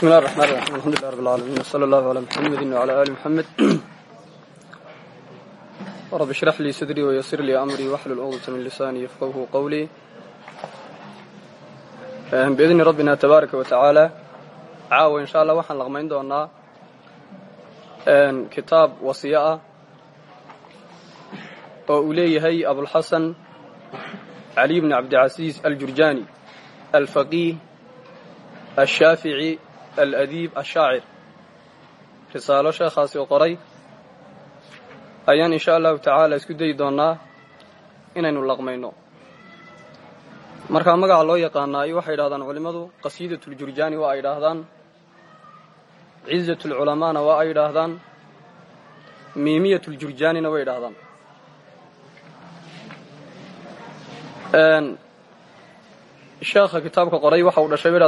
بسم الله الرحمن الرحيم الحمد لله رب العالمين وصلى الله على محمد وعلى آل محمد رب اشرح لي صدري ويسر لي أمري واحلل عقدة من لساني يفقهه قولي بإذن ربنا تبارك وتعالى caawa insha allah waxaan laqmayn doonaa kitaab wasiya ah oo uu leeyahay abulxasan cali bni cabdicasiis aljurjani alfaqiih ashaafici aladiib ashaacir risaalo sheekhaasi oo qoray ayaan insha allahu tacaala isku dayi doonaa inaynu laqmayno markaa magaca loo yaqaanaayo waxay yidhahdaan culimmadu qasiidatljurjani waa ay yidhaahdaan cizat lculamaana waa ay yidhaahdaan miimiyat ljurjanina way yidhaahdaan sheekha kitaabka qoray waxa uu dhashay bay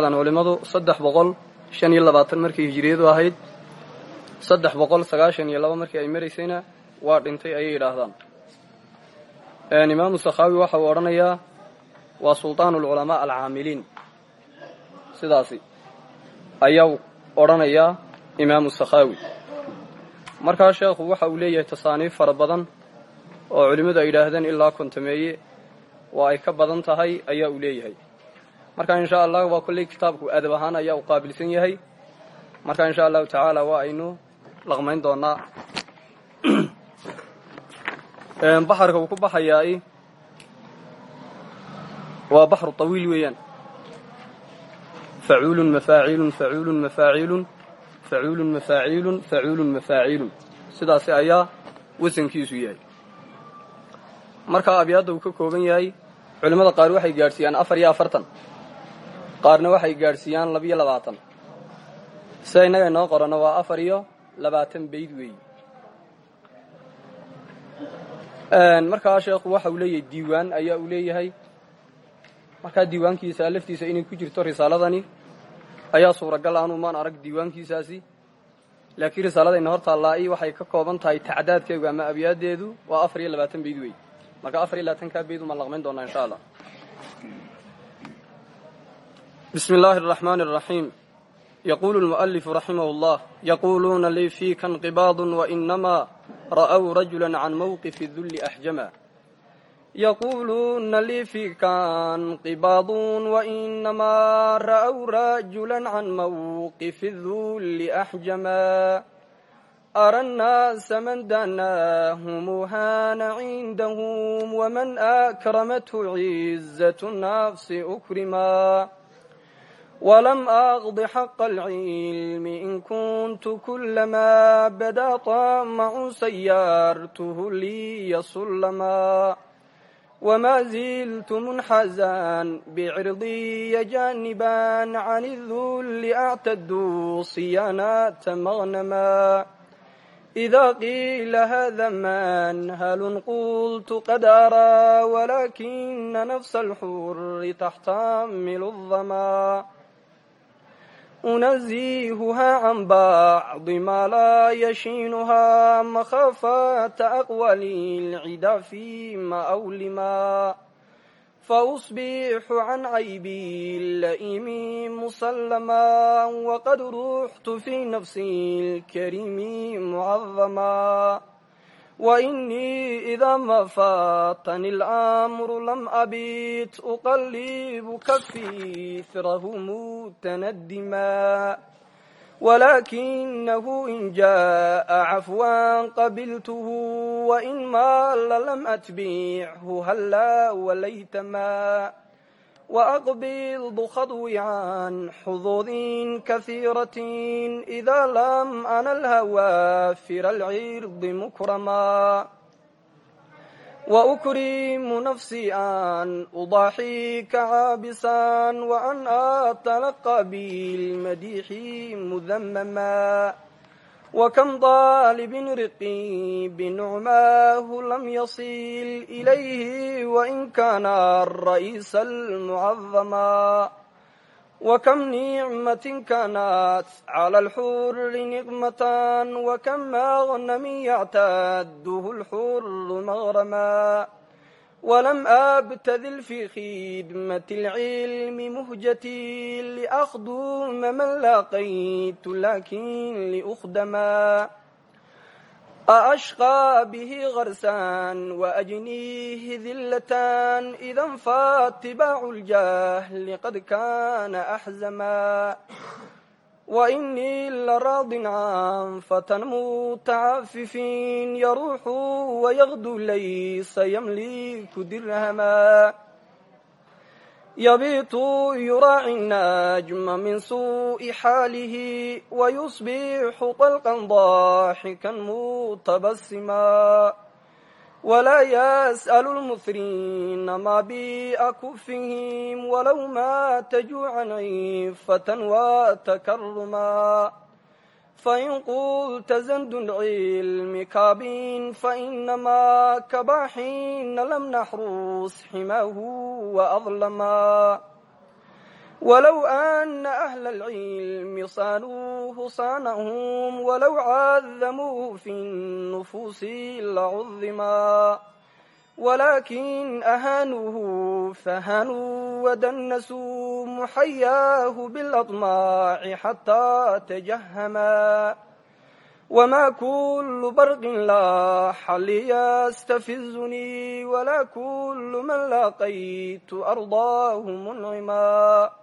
shan iyo labaatan markii hijiriyadu ahayd saddex boqol sagaashan iyo laba markii ay maraysayna waa dhintay ayay yidhaahdaan. Imaamu sakhaawi waxa uu odhanayaa waa sulطaan اlculamaa alcaamiliin. Sidaasi ayaa odhanayaa imaamu sakhaawi. Markaa sheekhu waxa uu leeyahay tasaaniif fara badan oo culimmadu ay yidhaahdeen ilaa kontameeye waa ay ka badan tahay ayaa uu leeyahay marka in sha allah waa kolley kitaabku adab ahaan ayaa uu qaabilsan yahay. Marka in sha allahu tacaala waa aynu laqmayn doonaa. Baxarka uu ku baxayaa waa baxru طawiil weeyaan. Facuulun mafaaciilun facuulun mafaaciilun facuulun mafaaciilun facuulun mafaaciilun sidaasi ayaa wasankiisu yahay. Markaa abyaadda uu ka kooban yahay culimmada qaar waxay gaadhsiiyaan afar iyo afartan qaarna waxay gaadhsiiyaan labiyo labaatan. Sida innaga inoo qoranno waa afar iyo labaatan bayd weeyi markaa sheekhu waxa uu leeyahay diiwaan ayaa uu leeyahay. Markaa diiwaankiisa laftiisa inay ku jirto risaaladani ayaa suuragal aanu maan arag diiwaankiisaasi. Laakiin risaaladayna hor taallaa-i waxay ka kooban tahay tacdaadkeegu ama abyaaddeedu waa afar iyo labaatan bayd wey marka afar iyo labaatankaa bayd umaan laqmayn doonaa insha allah bismi illaahi araxmaani araxiim yaquulu lmu'alifu raximah llah yaquuluuna lii fiika nqibaadun wainamaa ra'w rajula can mawqifi dulli axjama يقولون لي فيك انقباض وإنما رأوا رجلا عن موقف الذل أحجما أرى الناس من دناهم هان عندهم ومن أكرمته عزة النفس أكرما ولم أغض حق العلم إن كنت كلما بدا طمع سيرته لي سلما وما زلت منحزا بعرضي جانبا عن الذل أعتد صيانات مغنما إذا قيل هذا من هل قلت قد أرى ولكن نفس الحر تحتمل الظما unaziihuhaa can bacdi maa laa yashiinuhaa makhafata aqwali lcida fima aw lima fausbixu can caybi laimi musalama waqad ruuxtu fi nafsi lkarimi mucadama وإني إذا ما فاتني الأمر لم أبيت أقلب كفي إثره متندما ولكنه إن جاء عفوا قبلته وإن مال لم أتبعه هلا وليتما وأقبض خطوي عن حظوظ كثيرة إذا لم أنا الهوافر العرض مكرما وأكرم نفسي أن أضاحيك عابسا وأن أتلقى بالمديح مذمما وكم طالب رقي بنعماه لم يصل إليه وإن كان الرئيس المعظما وكم نعمة كانت على الحر نقمة وكم مغنم يعتاده الحر مغرما ولم أبتذل في خدمة العلم مهجتي لأخدم من لاقيت لكن لأخدما أأشقى به غرسان وأجنيه ذلتان إذا فاتباع الجهل قد كان أحزما وإني لراض عن فتى متعفف يروح ويغدو ليس يملك درهما يبيت يراعي النجم من سوء حاله ويصبح طلقا ضاحكا متبسما ولا يسأل المثرين ما بأكفهم ولو مات جوعا عفة وتكرما فإن قلت زند العلم كاب فإنما كباحين لم نحرس حماه وأظلما wlow ana ahla alcilmi sanuuhu sanahum walow caadamuuhu fi nnufuusi lacudimaa walaakin ahanuuhu fahanuu wadanasuu muxayaahu biladmaaci xataa tajahama wma kulu barqin laaxa liyastafizunii wala kulu man laaqaytu ardaahu muncima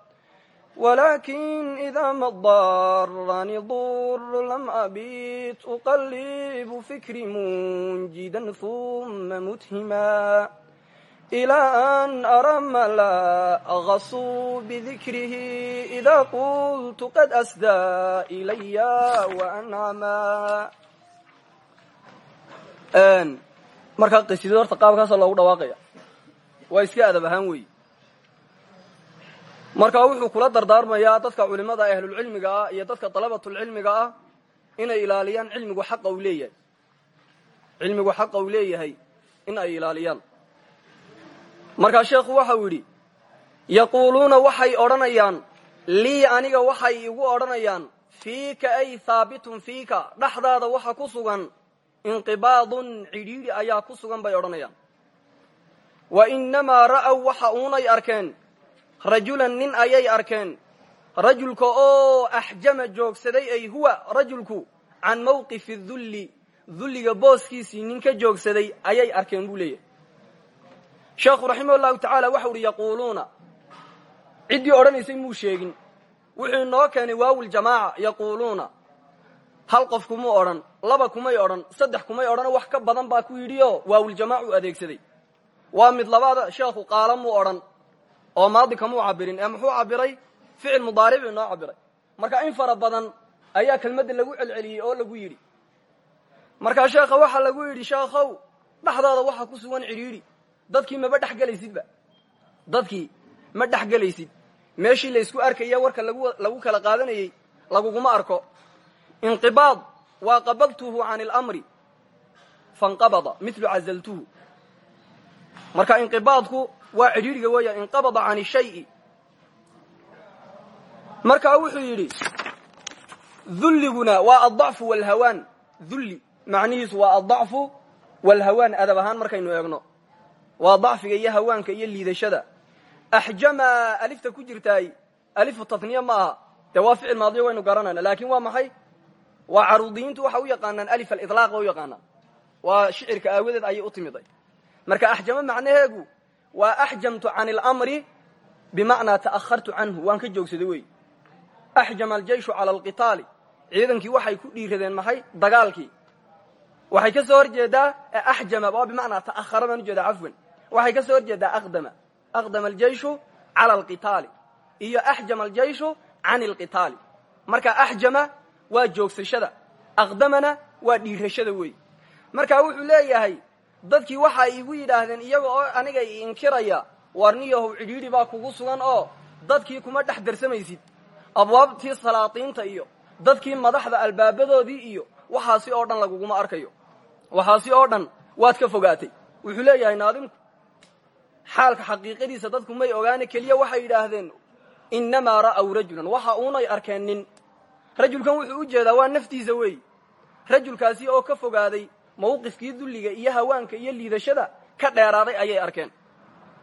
ولكن إذا ما ضرني ضر لم أبيت أقلب فكري منجدا ثم متهما إلى أن أرى ما لا أغص بذكره إذا قلت قد أسدى إلي وأنعما markaa qisido horta qaabkaasa loogu dhawaaqaya waa iska adab ahaan weeye markaa wuxuu kula dardaarmayaa dadka culimada ahlulcilmiga ah iyo dadka dalabatulcilmiga ah inay ilaaliyaan cilmigu xaqa uu leeyahay. Cilmigu xaqa uu leeyahay in ay ilaaliyaan. Markaa sheekhu waxa uu yidhi yaquuluuna waxay odhanayaan lii aniga waxay igu odhanayaan fiika ay haabitun fiika dhexdaada waxa ku sugan inqibaadun cidhiidhi ayaa ku sugan bay odhanayaan. Wa innamaa ra'aw waxa uunay arkeen rajulan nin ayay arkeen. Rajulka oo axjama joogsaday ay huwa rajulku can mawqifi dulli dulliga booskiisii nin ka joogsaday ayay arkeen buu leeyahay. Sheekhu raximah llahu tacaala waxau uhi yaquuluuna. Ciddii odhanaysay muu sheegin. Wuxuu inoo keenay waawuljamaaca yaquuluuna. Hal qof kumuu odhan laba kumay odhan saddex kumay odhanoo wax ka badan baa ku yidhi oo waawuljamaac uu adeegsaday. Waa mid labaada sheekhu qaala muu odhan oo maadi kamuu cabirin ee muxuu cabiray? Ficil mudaaric inoo cabiray. Marka in fara badan ayaa kelmadda lagu celceliyey oo lagu yidhi. Markaa sheekha waxaa lagu yidhi sheekhow dhexdaada waxaa ku sugan cidhiidhi. Dadkii maba dhex gelaysidba dadkii ma dhex gelaysid meeshii laysku arkaya warka lagu kala qaadanayey laguguma arko. Inqibaad waa qabaltuhu can اlamri fanqabada milu cazaltuhu marka inqibaadku waa cidhiidhiga weeyaan inqabada can shayi. Markaa wuxuu yidhi dulliguna waa adacfu wlhawaan dulli macnihiisu waa adacfu wlhawaan adab ahaan markaynu eegno. Waa dacfiga iyo hawaanka iyo liidashada. Axjama alifta ku jirtaay alifu taniya ma aha. Dee waa ficil maadiyo waynu laakin waa maxay? Waa caruudiyiintu waxa u yaqaanaan alif aliطlaaq u yaqaanaan. Waa shicirka aawadeed ayay u timiday. Marka axjamo macnaheegu waa axjamtu can اlamri bimacnaa ta'ahartu canhu waan ka joogsaday wey. Axjama aljayshu cala alqitaali. Ciidankii waxay ku dhiiradeen maxay? Dagaalkii. Waxay ka soo hor jeedaa axjama waa bimacnaa ta'ahara baan u jeedaa cafwan. Waxay ka soo hor jeedaa aqdama. Aqdama aljayshu cala alqitaali. Iyo axjama aljayshu can alqitaali. Marka axjama waa joogsashada. Aqdamana waa dhiirashada wey. Marka wuxuu leeyahay dadkii waxa igu yidhaahdeen iyaga oo aniga inkiraya warniyahow cidhiidhi baa kugu sugan oo dadkii kuma dhex darsamaysid. Abwaabtii salaatiinta iyo dadkii madaxda albaabadoodii iyo waxaasi oo dhan laguguma arkayo. Waxaasi oo dhan waad ka fogaatay. Wuxuu leeyahay naadimku xaalka xaqiiqadiisa dadku may ogaane keliya waxay yidhaahdeen innamaa ra'aw rajulan. Waxa uunay arkeen nin. Rajulkan wuxuu u jeedaa waa naftiisa weey rajulkaasi oo ka fogaaday mawqifkii dulliga iyo hawaanka iyo liidashada ka dheeraaday ayay arkeen.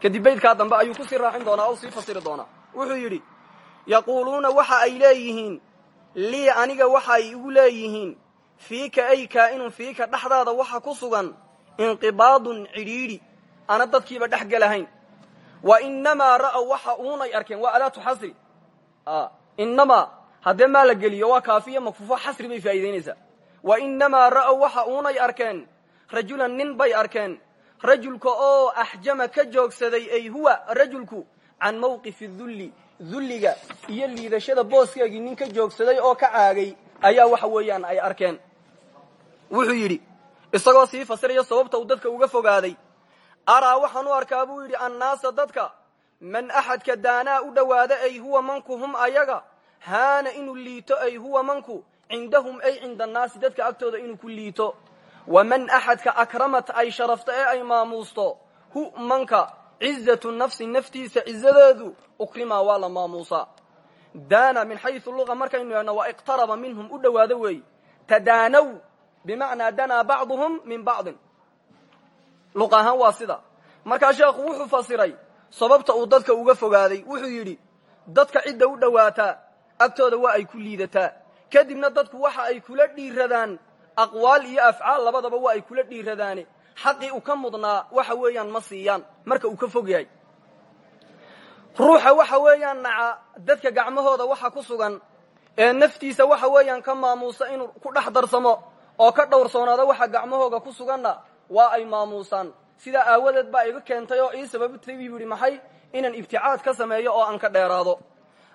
Kadib baydkaa dambe ayuu ku sii raacin doonaa o sii fasiri doonaa. Wuxuu yidhi yaquuluuna waxa ay leeyihiin lii aniga waxa ay igu leeyihiin fiika ay kaa'inun fiika dhexdaada waxa ku sugan inqibaadun cidhiidhi ana dadkiiba dhex gelahayn wa inamaa ra'aw waxa uunay arkeen waa adaatu xasri. Inamaa haddee maa la geliyo waa kaafiyo makfuufo xasri bay faa'iidaynaysaa wa inamaa ra'aw waxa uunay arkeen rajulan nin bay arkeen rajulka oo axjama ka joogsaday ay huwa rajulku can mawqifi dulli dulliga iyo liidashada booskeegii nin ka joogsaday oo ka caagay ayaa waxa weeyaan ay arkeen wuxuu yidhi isagoo sii fasiraya sababta uu dadka uga fogaaday araa waxaan u arkaa buu yidhi annaasa dadka man axadka daanaa u dhowaada ay huwa manku hum ayaga haana inuu liito ay huwa manku cindahum ay cinda annaasi dadka agtooda inuu ku liito waman axadka akramat ay sharafto ee ay maamuusto hu manka cizatu nafsi naftiisa cizadeedu ukrima waa la maamuusaa daana min xayu luga markaynu idhahno waa iqtaraba minhum u dhowaado weey tadaanow bimacnaa danaa bacduhum min bacdin luq ahaan waa sida markaa sheekhu wuxuu fasiray sababta uu dadka uga fogaaday wuxuu yidhi dadka cidda u dhowaataa agtooda waa ay ku liidataa kadibna dadku waxa ay kula dhiiradaan aqwaal iyo afcaal labadaba waa ay kula dhiiradaane. Xaqii uu ka mudnaa waxa weeyaan ma siiyaan. Marka uu ka fog yahay. Ruuxa waxa weeyaan naca dadka gacmahooda waxa ku sugan ee naftiisa waxa weeyaan ka maamuusa inuu ku dhex darsamo oo ka dhowrsoonaada waxa gacmahooga ku suganna waa ay maamuusaan. Sidaa aawadeed baa iga keentay oo ii sababtay buu yidhi maxay inaan ibticaad ka sameeyo oo aan ka dheeraado?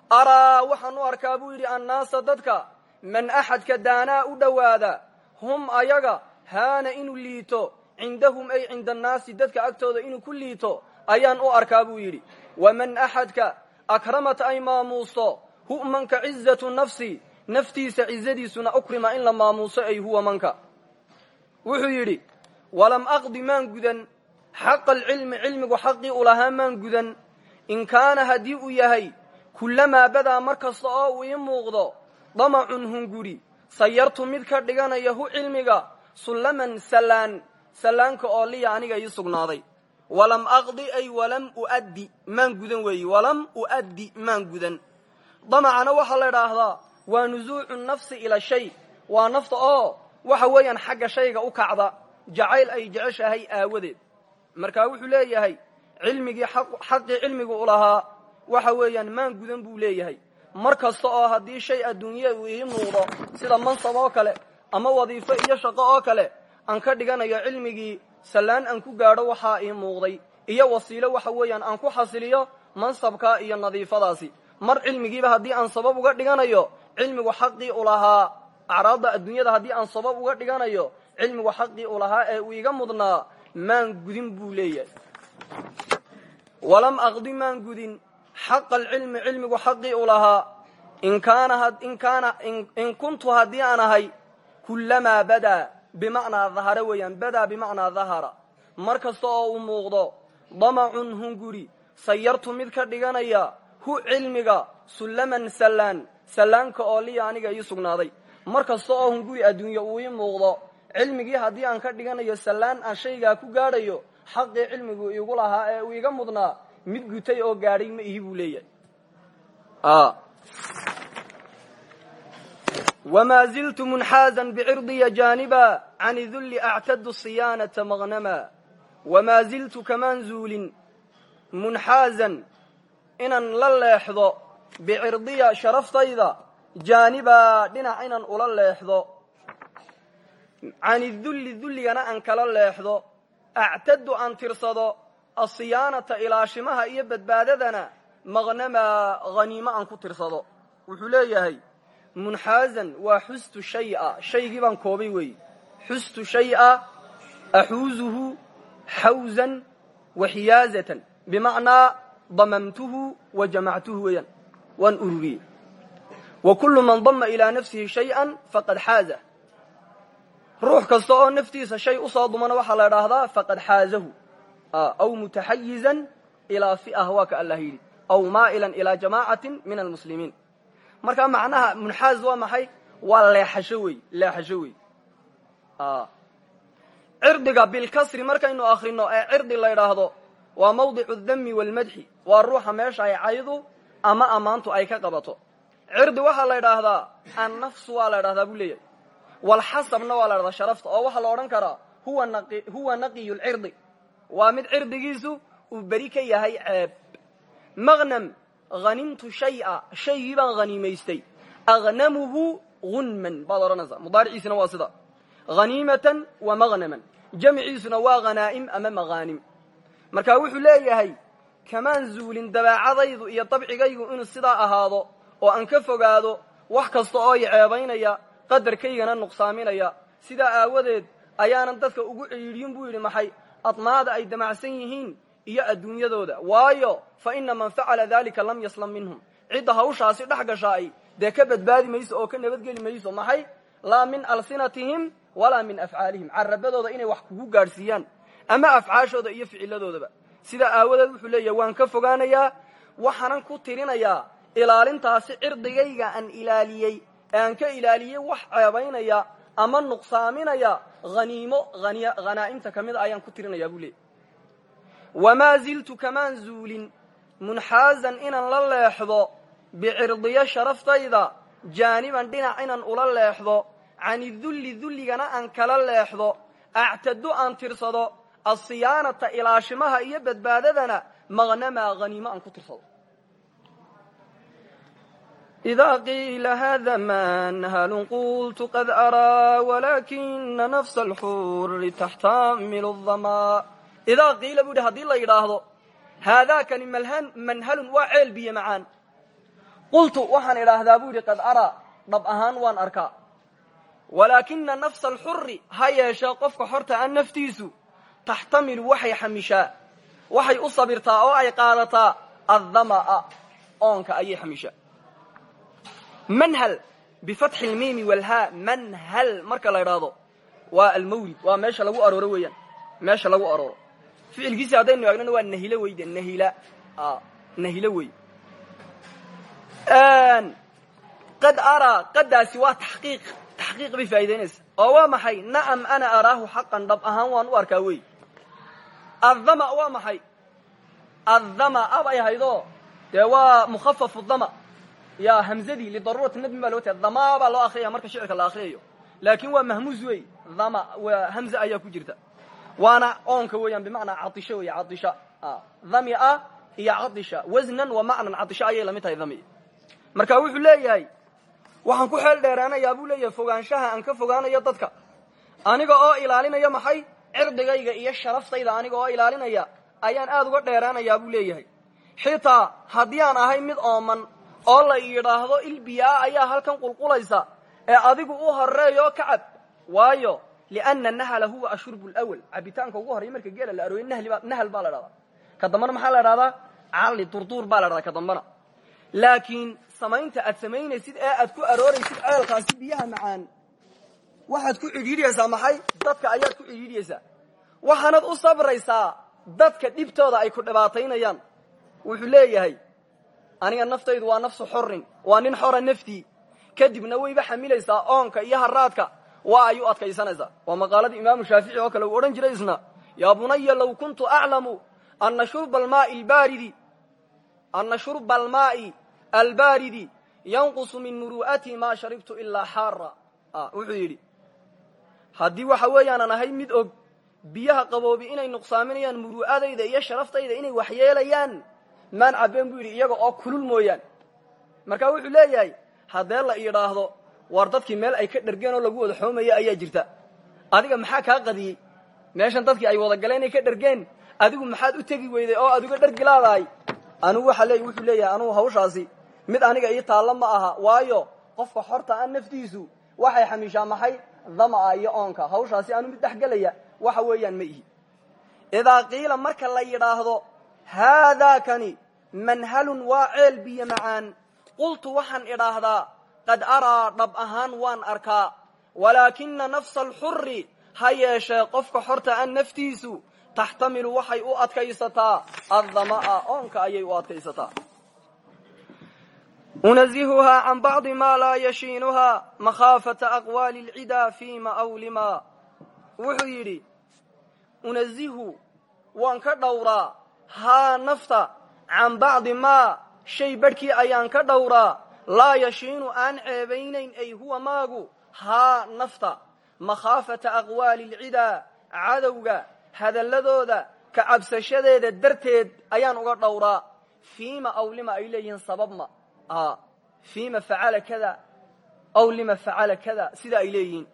Araa waxaan u arkaa buu yidhi annaasa dadka man axadka daanaa u dhowaada hum ayaga haana inuu liito cindahum ay cinda annaasi dadka agtooda inuu ku liito ayaan u arkaa buu yidhi waman axadka akramat ay maamuusto hu manka cizatu nafsi naftiisa cizadiisuna ukrima in la maamuuso ay huwa manka wuxuu yidhi walam aqdi maan gudan xaqa alcilmi cilmigu xaqii u lahaa maan gudan in kaana haddii uu yahay kullamaa badaa mar kasta oo uu ii muuqdo damacun hunguri sayartu mid ka dhiganaya hu cilmiga sullaman sallaan sallaanka oo liya aniga ii sugnaaday. Walam aqdi ay walam uaddi maan gudan weeyi. Walam uaddi maan gudan. Damacana waxaa la idhaahdaa waa nusuucu nafsi ila shay. Waa nafta oo waxa weeyaan xagga shayga u kacda. Jacayl ay jeceshahay aawadeed. Markaa wuxuu leeyahay cilmigii xaqii cilmigu u lahaa waxa weeyaan maan gudan buu leeyahay mar kasta oo haddii shay adduunye uu ii muuqdo sida mansab oo kale ama wadiifo iyo shaqo oo kale aan ka dhiganayo cilmigii sallaan aan ku gaadho waxaa ii muuqday iyo wasiilo waxa weeyaan aan ku xasiliyo mansabka iyo nadiifadaasi. Mar cilmigiiba haddii aan sabab uga dhiganayo cilmigu xaqii u lahaa acraadda adduunyada haddii aan sabab uga dhiganayo cilmigu xaqii u lahaa ee uu iga mudnaa maan gudin buu leeyahay. Walam aqdi maan gudin xaqa alcilmi cilmigu xaqii u lahaa in kuntu haddii aan ahay kullamaa badaa bimacnaa dahara weeyaan badaa bimacnaa dahara mar kasta oo uu muuqdo damacun hunguri sayartu mid ka dhiganaya hu cilmiga sullaman sallaan sallaanka oo liya aniga ii sugnaaday mar kasta oo hunguri adduunye uu ii muuqdo cilmigii haddii aan ka dhiganayo sallaan aan shaygaa ku gaadhayo xaqii cilmigu iigu lahaa ee uu iga mudnaa mid gutay oo gaadhay ma ihi buu leeyahay. Wamaa ziltu munxaazan bicirdiya jaaniba can dulli actadu siyaanata maqnama wamaa ziltu kamaan zuulin munxaazan inaan la leexdo bicirdiya sharaftayda. Jaanibaa dhinac inaan ula leexdo. Cani dulli dulligana aan kala leexdo. Actadu aan tirsado asiyaanata ilaashimaha iyo badbaadadana maqnamaa haniimo aan ku tirsado. Wuxuu leeyahay munxaazan waa xustu shaya shaygii baan koobay weeye xustu shaya axuuzuhu xawzan wa xiyaazatan bimacnaa damamtuhu wa jamactuhu weeyaan. Waan ururiyey. Wa kullu man dama ilaa nafsihi shayئa faqad xaaza. Ruux kasta oo naftiisa shay u soo dumana waxaa la idhaahdaa faqad xaazahu aw mutaxayizan ilaa fi'ah waa ka allah yidhi aw maa'ilan ilaa jamaacatin min almuslimiin markaa macnaha munxaaz waa maxay waa leexasho wey leexasho wey cirdiga bilkasri markaynu akrino ee cirdi la ydhaahdo waa mawdicu dami walmadxi waa ruuxa meesha ay caydu ama ammaantu ay ka qabato cirdi waxaa la ydhaahdaa annafsu waa la ydhahdaa buu leeyahay walxasabna waa la ydhahdaa sharafta oo waxaa la odhan karaa huwa naqiyu lcirdi waa mid cirdigiisu uu beri ka yahay ceeb maqnam hanimtu shaya shaygii baan haniimaystay agnamuhu gunman baad odhanaysaa. Mudaariciisina waa sida. Haniimatan wa maqnaman jamciisuna waa hanaa'im ama maqaanim marka wuxuu leeyahay kamaan zuulin dabeecadaydu iyo dabcigaygu inuu sidaa ahaado oo aan ka fogaado wax kasta oo i qadarkaygana nuqsaaminaya sidaa aawadeed ayaanan dadka ugu cidhiidhin buu yidhi maxay admaada ay damacsan yihiin iyo adduunyadooda. Waayo fa ina man facala dalika lam yaslam minhum. Cidda hawshaasi dhex gashaay dee ka badbaadi mayso oo ka nabadgeli mayso maxay? Laa min alsinatihim walaa min afcaalihim carabadooda inay wax kugu gaadhsiiyaan ama afcaashooda iyo ficiladoodaba sidaa aawadeed wuxuu leeyahay waan ka fogaanayaa waxaanan ku tirinayaa ilaalintaasi cirdigayga aan ilaaliyey aan ka ilaaliyey wax ceebaynaya ama nuqsaaminaya haniimo hanaa'imta ka mida ayaan ku tirinayaa buu leeyay wamaa ziltu kamaan zuulin munxaazan inaan la leexdo bicirdiyo sharaftayda jaaniban dhinac inaan ula leexdo cani dulli dulligana aan kala leexdo actado aan tirsado asiyaanata ilaashimaha iyo badbaadadana maqnamaa haniimo aan ku tirsado إذا قيل هذا منهل قلت قد أرى ولكن نفس الحور تحتمل الظما إذا قيل buu hi hadii la yidhaahdo haadaakani manhalun waa ceel biyo macaan qultu waxaan idhaahdaa buu yidhi qad araa dhab ahaan waan arkaa walaakina nafsa alxuri ha yeeshee qofka xorta a naftiisu taxtamilu waxay xamishaa waxay u sabirtaa oo ay qaadataa addama'a oonka ayay xamishaa manhal bifatxi lmiimi walhaa manhal marka la idhaahdo waa almawlid waa meesha lagu arooro weeyaan meesha lagu arooro. Ficilkiisi haddaynu eegnona waa nahilo weyde nahila nahilo wey qad araa qadaasi waa taxqiiq taxqiiq bay faa'idaynaysa oo waa maxay? Nacam ana araahu xaqan dhab ahaan waan u arkaa wey addama waa maxay? Addama abay haydoo dee waa mukhafafu dama ya hamzadii lidaruurati nadmi baa loo tahay dama baa loo akriyaya marka shicirka la akriyayo laakin waa mahmuuz wey dama waa hamze ayaa ku jirta waana oonka weeyaan bimacnaa cadisho wey cadisha dhamia iyo cadisha wasnan wa macnan cadisho ayay la mid tahay dhami marka wuxuu leeyahay waxaan ku xeel dheeraanayaa buu leeyahay fogaanshaha aan ka fogaanayo dadka aniga oo ilaalinaya maxay cirdigayga iyo sharaftayda aniga oo ilaalinaya ayaan aada uga dheeraanayaa buu leeyahay xitaa haddii oo la yidhaahdo ilbiyaa ayaa halkan qulqulaysa ee adigu u horeeyo ka cab waayo liana nahla huwa ashurbu lwal cabitaanka ugu horreya marka geela la arooyo nahal baa la dhahdaa. Ka dambana maxaa la dhahdaa? Calli durduur baa la dhahdaa ka dambana laakiin samaynta aad samaynaysid ee aad ku arooraysid ceelkaasi biyaha macaan waxaad ku cidhiidhiyaysaa maxay? Dadka ayaad ku cidhiidhiyaysaa waxaanad u sabraysaa dadka dhibtooda ay ku dhibaataynayaan. Wuxuu leeyahay aniga naftaydu waa nafsu xorin waa nin xora naftii. Kadibna wayba xamilaysaa oonka iyo haraadka waa ay u adkaysanaysaa. Waa maqaaladii imaamu shaafici oo kale uu odhan jiray isna yaa bunaya low kuntu aclamu ana shurba almaai albaaridi ana shurba almaai albaaridi yanqusu min muru'atii maa sharibtu ilaa xaara wuxuu yidhi haddii waxa weeyaanan ahay mid og biyaha qaboobi inay nuqsaaminayaan muru'adayda iyo sharaftayda inay waxyeelayaan maan cabbeen buu yidhi iyaga oo kulul mooyaan marka wuxuu leeyahay haddee la idhaahdo war dadkii meel ay ka dhergeen oo lagu wada xoomaya ayaa jirta. Adiga maxaa kaa qadiyey? Meeshan dadkii ay wada galeen ay ka dhergeen. Adigu maxaad u tegi weyday oo aad uga dhergilaadahay anugu leey wuxuu leeyahay anugu hawshaasi mid aniga ii taallo ma aha. Waayo qofka xorta a naftiisu waxay xamiishaa maxay? Dama'a iyo oonka. Hawshaasi anu mid dhex gelaya waxa weeyaan ma ihi. Idaa qiila marka la yidhaahdo haadaakani manhalun waa ceel biyo macaan. Qultu waxaan idhaahdaa qad araa dhab ahaan waan arkaa. Walaakina nafsa alxuri ha yeeshee qofka xorta a naftiisu taxtamilu waxay u adkaysataa. Addama'a oonka ayay u adkaysataa. Unazihuhaa can bacdi ma laa yashiinuhaa makhaafata aqwaali lcidaa fiima aw lima wuxuu yidhi unazihu waan ka dhowraa nafta can bacdi maa shay barhkii ayaan ka dhowraa laa yashiinu aan ceebaynayn ay huwa maagu haa nafta makhaafata aqwaali lcidaa cadowga hadalladooda ka cabsashadeeda darteed ayaan uga dhowraa fiima aw lima ay leeyihiin sababma fiima facala kada aw lima facala kada sida ay leeyihiin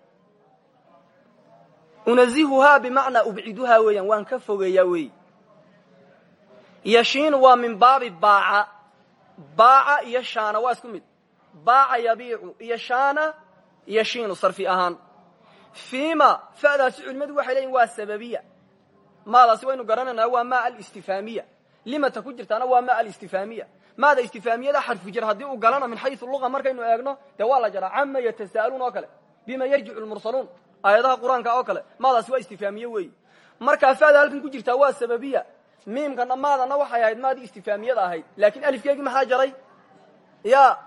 unazihuhaa bimacnaa ubciduhaa weeyaan waan ka fogeeyaa weey yashiinu waa min baabi baaca. Baaca iyo shaana waa isku mid. Baaca yabiicu iyo shaana yashiinu sarfi ahaan. Fiima fa'daasi culimmadu waxay leeyihiin waa sababiya. Maadaasi waynu garanaynaa waa maa alistifaamiya. Limata ku jirtaana waa maa alistifaamiya. Maada istifaamiyada xarfu jar haddii uu galana min xayu luga markaynu eegno dee waa la jaraa cama yatasa'aluun oo kale bima yarjicu lmursaluun aayadaha qur'aanka oo kale. Maadaasi waa istifaamiye weeyi. Markaa fa'da halkan ku jirtaa waa sababiya miimkana maadana waxay ahayd maadii istifaamiyada ahayd. Laakiin alifkeegii maxaa jaray? Ya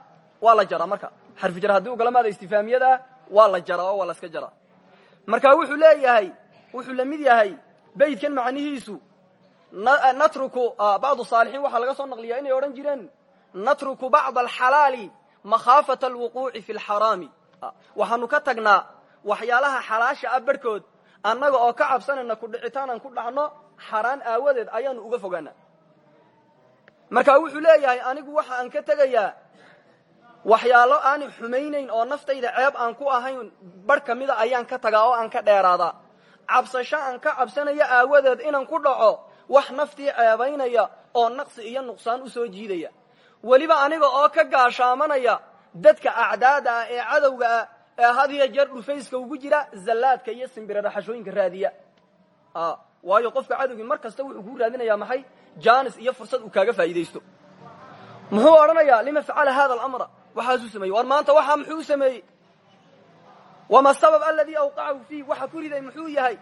waa la marka. Xarfu jar haddii uu galo maada istifaamiyada ah waa la jaraa iska jaraa. Marka wuxuu leeyahay wuxuu la mid yahay beydkan macnihiisu natruku bacdu saalixiin waxaa laga soo naqliyaa inay odhan jireen natruku bacda alxalaali makhaafata alwuquuci fi lxaraami waxaanu ka tagnaa waxyaalaha xalaasha ah barhkood annaga oo ka cabsanayna ku dhicitaan aan ku dhacno xaraan aawadeed ayaanu uga fogaana marka wuxuu leeyahay anigu waxa aan ka tegayaa waxyaalo aan xumaynayn oo naftayda ceeb aan ku ahayn barh ka mida ayaan ka tagaa oo aan ka dheeraadaa cabsasho aan ka cabsanayo aawadeed inaan ku dhaco wax naftii ceebaynaya oo naqsi iyo nuqsaan u soo jiidaya. Weliba aniga oo ka gaashaamanaya dadka acdaada ah ee cadowga ah ee had iyo jeer dhufayska ugu jira zallaadka iyo simbiraraxashooyinka raadiya waayo qofka cadowgii mar kasta wuxuu kuu raadinayaa maxay? Janis iyo fursad uu kaaga faa'iidaysto. Muxuu odhanayaa lima facala hada alamra? Waxaasuu sameeyey. War maanta waxaa muxuu u wama sabab aladii awqacahu fiih waxa ku riday muxuu yahay?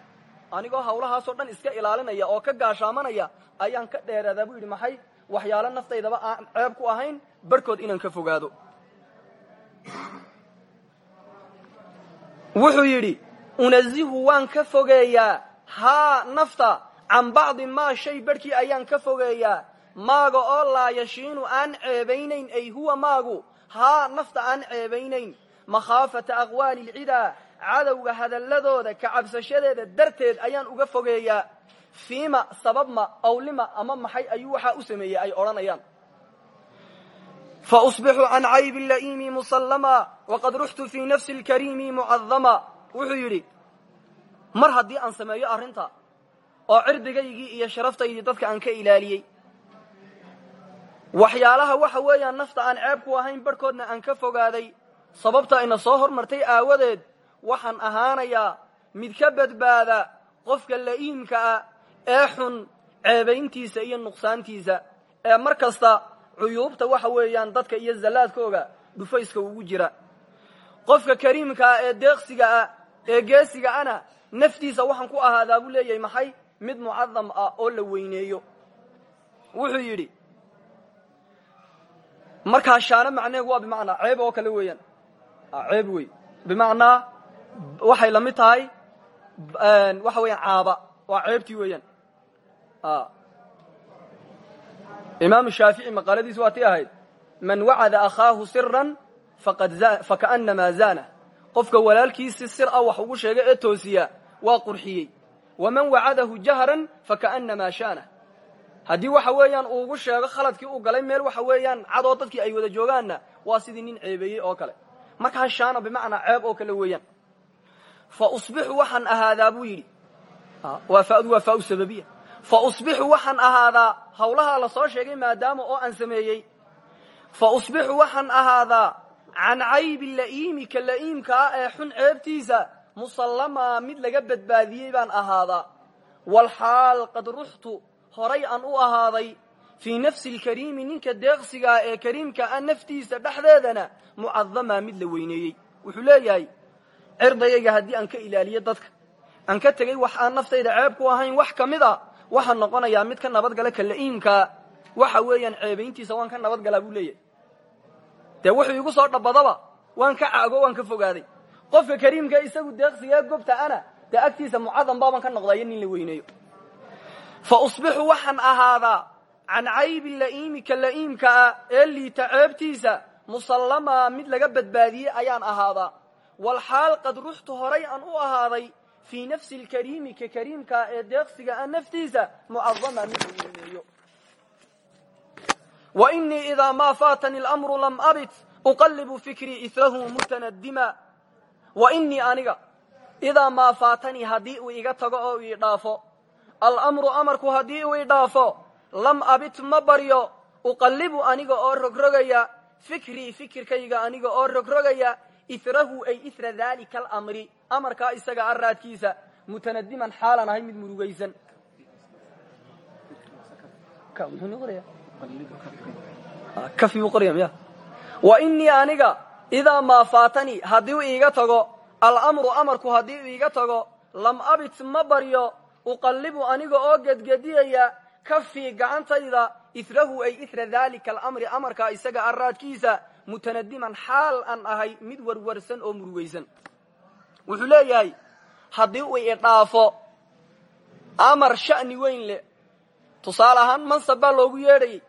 Anigoo hawlahaasoo dhan iska ilaalinaya oo ka gaashaamanaya ayaan ka dheeraadaa buu yidhi maxay? Waxyaalo naftaydaba aan ceeb ku ahayn barhkood inaan ka fogaado. Wuxuu yidhi unazihu waan ka fogeeyaa haa nafta can bacdi maa shay barhkii ayaan ka fogeeyaa. Maaga oo laa yashiinu aan ceebaynayn ay huwa maagu. Haa nafta aan ceebaynayn. Makhaafata aqwaali lcidaa cadowga hadalladooda ka cabsashadeeda darteed ayaan uga fogeeyaa. Fiima sababma awlima ama maxay ayuu waxaa u sameeyey ay odhanayaan. Fausbixu can caybi la'iimi musallama waqad ruxtu fii nafsi lkariimi mucadama. Wuxuu yidhi mar haddii aan sameeyo arrinta oo cirdigaygii iyo sharaftaydii dadka aan ka ilaaliyey. Waxyaalaha waxa weeyaan nafta aan ceeb ku ahayn barhkoodna aan ka fogaaday sababta ina soo hormartay aawadeed waxaan ahaanayaa mid ka badbaada qofka la'iimka ah ee xun ceebayntiisa iyo nuqsaantiisa. Ee mar kasta cuyuubta waxa weeyaan dadka iyo zallaadkooga dhufayska ugu jira. Qofka kariimka ah ee deeqsiga ah ee geesiga ana naftiisa waxaan ku ahaadaa buu leeyahay maxay? Mid mucadam ah oo la weyneeyo. Wuxuu yidhi markaa shaano macneheegu waa bimacnaa ceeb oo kale weeyaan. Ceeb wey. Bimacnaa waxay la mid tahay waxa weeyaan caaba. Waa ceebtii weeyaan. Imaamu shaafici maqaaladiisu waa tii ahayd man wacada akhaahu siran fakaأnamaa zaanah qofka walaalkiisi sir ah wax ugu sheega ee toosiya waa qurxiyey. Waman wacadahu jahran fakaأnamaa shaanah haddii waxa weeyaan uu ugu sheego khaladkii uu galay meel waxa weeyaan cadoo dadkii ay wada joogaanna waa sidii nin ceebeeyey oo kale. Markaa shaana bimacnaa ceeb oo kale weeyaan. Fa usbixu waxaan ahaadaa buu yidhi. Waa fadu waa fau sababiya. Fa usbixu waxaan ahaadaa hawlahaa la soo sheegay maadaama oo aan sameeyey. Fa usbixu waxaan ahaadaa can caybi la'iimi ka la'iimka ah ee musallamaa mid laga badbaadiyey baan ahaadaa walxaal qad ruxtu horay aan u ahaaday fii nafsi lkariimi ninka deeqsigaa ee kariimka ah naftiisa dhexdeedana mucadamaa mid la weyneeyey. Wuxuu leeyahay cirdayayga haddii aan ka ilaaliyo dadka aan ka tegey wax aan naftayda ceeb ku ahayn wax ka mid a waxaan noqonayaa mid ka nabadgala ka la'iimkaa waxa weeyaan ceebayntiisa waan ka nabadgalaa buu leeyahay. Dee wuxuu igu soo dhabbadaba waan ka caago waan ka fogaaday qofka kariimka isagu deeqsigaa gobta ana dee agtiisa mucadam baaban ka nin la weyneeyo. Fa usbixu waxaan ahaadaa can caybi la'iimi ka la'iimka ah ee liita ceebtiisa musallama mid laga badbaadiyey ayaan ahaadaa. Walxaal qad ruxtu horay aan u ahaaday fii nafsi lkariimi ka kariimkaa ee deeqsiga ah naftiisa mucadama mid la weyneeyo. Wa inii idaa maa faatani lamru lam abit uqallibu fikrii israhu mutanadima wa inii aniga idaa maa faatanii haddii uu iga tago oo ii dhaafo. Alamru amarku haddii uu i dhaafo lam abit ma baryo. Uqallibu aniga oo rogrogaya fikrii fikirkayga aniga oo rogrogaya irahu ay ira dalika alamri. Amarkaa isaga araadkiisa mutanadiman xaalan ahay mid murugaysan. Wa inii aniga idaa maa faatanii haddii u iiga tago alamru amarku haddii u iiga tago lam abit ma baryo uqallibu aniga oo gedgediyaya kafii gacantayda irahu ay ira dalika alamri amarkaa isaga araadkiisa mutanadiman xaal aan ahay mid warwarsan oo murugaysan. Wuxuu leeyahay haddii uu idhaafo amar sha'ni weyn leh. Tusaale ahaan mansab baa loogu yeedhayay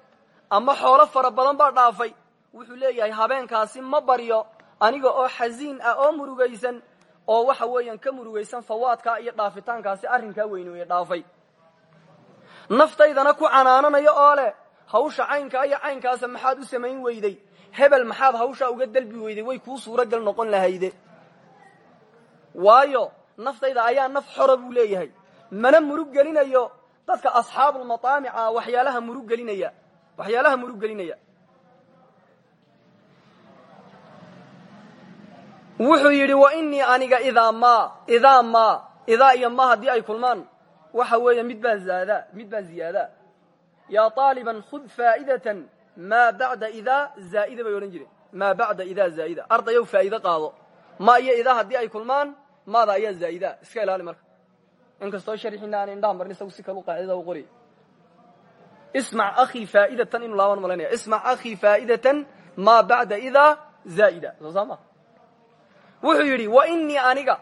ama xoolo fara badan baa dhaafay wuxuu leeyahay habeenkaasi ma baryo aniga oo xasiin ah oo murugaysan oo waxa weeyaan ka murugaysan fawaadkaa iyo dhaafitaankaasi arrinkaa weynu i dhaafay. Naftaydana ku canaananaya oo leh hawsha caynkaa iyo caynkaasa maxaad u samayn weyday? Hebel maxaad hawshaa uga dalbi weyday? Way kuu suuragal noqon lahayde. Waayo naftayda ayaa naf xora buu leeyahay. Mana murug gelinayo dadka asxaabulmataamica waxyaalaha murug gelinaya waxyaalaha murug gelinaya wuxuu yidhi wa inii aniga idaa ma idaa ma idaa iyo ma haddii ay kulmaan. Waxa weeye mid baa zaada mid baa ziyaada yaa aaliban khud faa'idatan maa bacda idaa zaa'ida bay odhan jireen. Maa bacda idaa zaa'ida. Ardayow faa'iide qaado. Ma iyo idaa haddii ay kulmaan maada ayaa zaa'ida. Iska ilaali marka. Inkastoo sharxiina aan indhaha marin isagu si kalu qaacidada u qoriy ismac akhii faa'idatan inu laaban malaynaya ismac akhii faa'idatan maa bacda idaa zaa'ida. Soo saa ma wuxuu yidhi wa inii aniga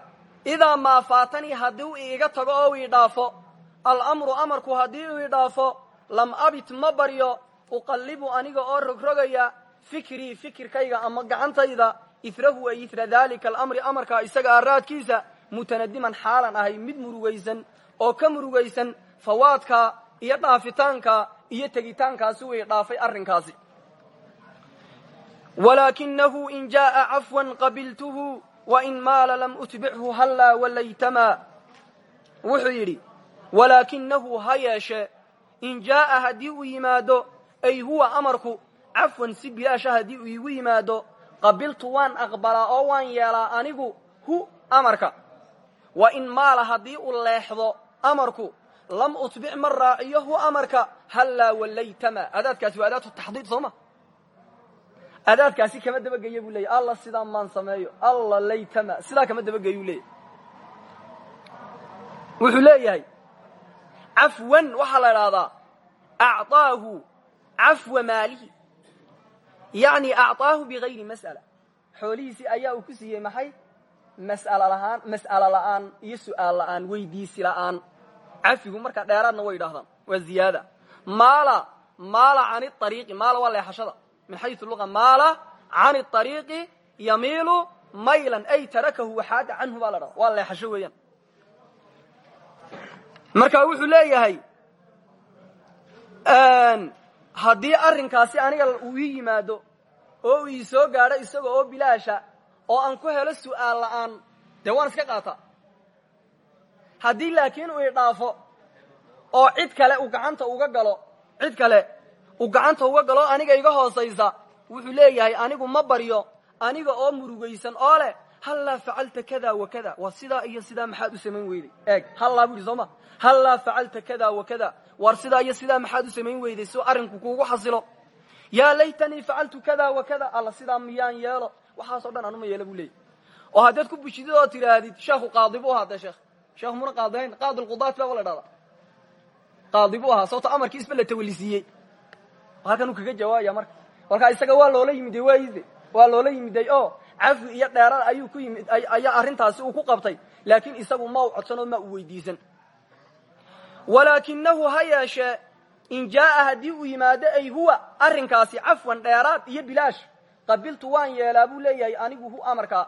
idaa maa faatanii haddii u iiga tago oo ii dhaafo alamru amarku haddii uu ii dhaafo lam abit ma baryo uqallibu aniga oo rogrogaya fikrii fikirkayga ama gacantayda irahu ay ira dalika alamri amarkaa isaga araadkiisa mutanadiman xaalan ahay mid murugaysan oo ka murugaysan fawaadka iyo dhaafitaanka iyo tegitaankaasi way dhaafay arrinkaasi. Walaakinahu in jaءa cafwan qabiltuhu wain maala lam utbichu hallaa walaytama. Wuxuu yidhi walaakinahu ha yeeshe in jaaa haddii uu yimaado ay huwa amarku cafwan si bilaasha haddii uu iigu yimaado qabiltu waan aqbalaa oo waan yeelaa anigu hu amarka. Wa in maala haddii uu leexdo amarku lam utbic ma raaciyo hu amarka hallaa walaytama. Adaadkaasi waa adaatu taxdiid soo adaadkaasi kama dabageya buu leeyay alla sidaa maan sameeyo. Alla laytama. Sidaa kama dabageeyuu leeyahy wuxuu leeyahay cafwan waxaa la idhaahdaa acطaahu cafwa maalihi. Yacni acطaahu bigayri mas'ala. Xoolihiisii ayaa uu ku siiyey maxay? Mas'ala lahaan mas'alo la'aan iyo su'aal la'aan weydiisi la'aan. Cafigu markaa dheeraadna way yidhahdaan waa ziyaada. Maala maala can ariiqi maala waa leexashada min xayu luga maala can ariiqi yamiilu maylan ay tarakahu waxaada canhu baa la dhaha. Waa leexasho weeyaan. Marka wuxuu leeyahay haddii arrinkaasi aniga uu yimaado oo uu soo gaadho isaga oo bilaasha oo aan ku helo su'aal la'aan dee waan iska qaataa? Haddii laakiin uu idhaafo oo cid kale uu gacanta uga galo cid kale uu gacanta uga galo aniga iga hoosaysa. Wuxuu leeyahay anigu ma baryo aniga oo murugaysan oo leh hallaa facalta kada wa kada waa sidaa iyo sidaa maxaad u samayn weyday eeg hallaa bu yidhi soo ma? Hallaa facalta kada wa kada war sidaa iyo sidaa maxaad u samayn weyday si arrinku kuugu xasilo. Yaa laytanii facaltu kada wa kada alla sidaa miyaan yeelo? Waxaasoo dhan anuma yeelo buu leeyay oo haddaad ku bushidid oo tidhaahdid sheekhu qaadi bu ahaa dee sheekh. Sheekh muna qaadihayn qaadi lqudaat baa halkan uu kaga jawaabaya marka. Markaa isaga waa loola yimiday waayide waa loola yimiday oo cafwi iyo dheerada ayuu ku yimid ayaa arrintaasi uu ku qabtay. Laakiin isagu ma u codsanoo ma u weydiisan. Walaakinahu ha yeeshee in jaaa haddii uu yimaado ay huwa arrinkaasi cafwan dheeraad iyo bilaash. Qabiltu waan yeelaa buu leeyahay anigu hu amarkaa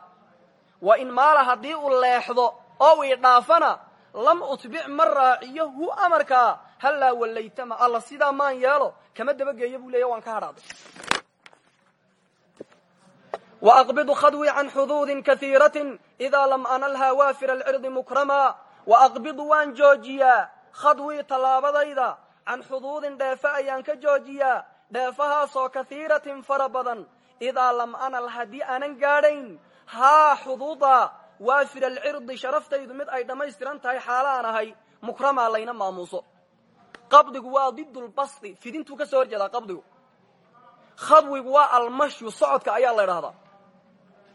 wa in maala haddii uu leexdo oo uu idhaafana lam utbic ma raaciyo hu amarkaa hallaa wallaytama alla sidaa maan yeelo kama dabageeyo buu leeya waan ka hadhaaday wa aqbidu khadwi can xuduudin kaiiratin idaa lam analhaa waafira alcirdi mukrama. Wa aqbidu waan joojiyaa khadwii tallaabadayda can xuduudin dheefe ayaan ka joojiyaa dheefahaasoo kaiiratin fara badan. Idaa lam anal haddii aanan gaadhayn haa xuduuda waafir alcirdi sharaftaydu mid ay dhammaystiran tahay xaalaan ahay mukramaa layna maamuuso qabdigu waa didulbasti fidintuu ka soo hor jeedaa qabdigu. Khadwigu waa almashyu socodka ayaa la idhahdaa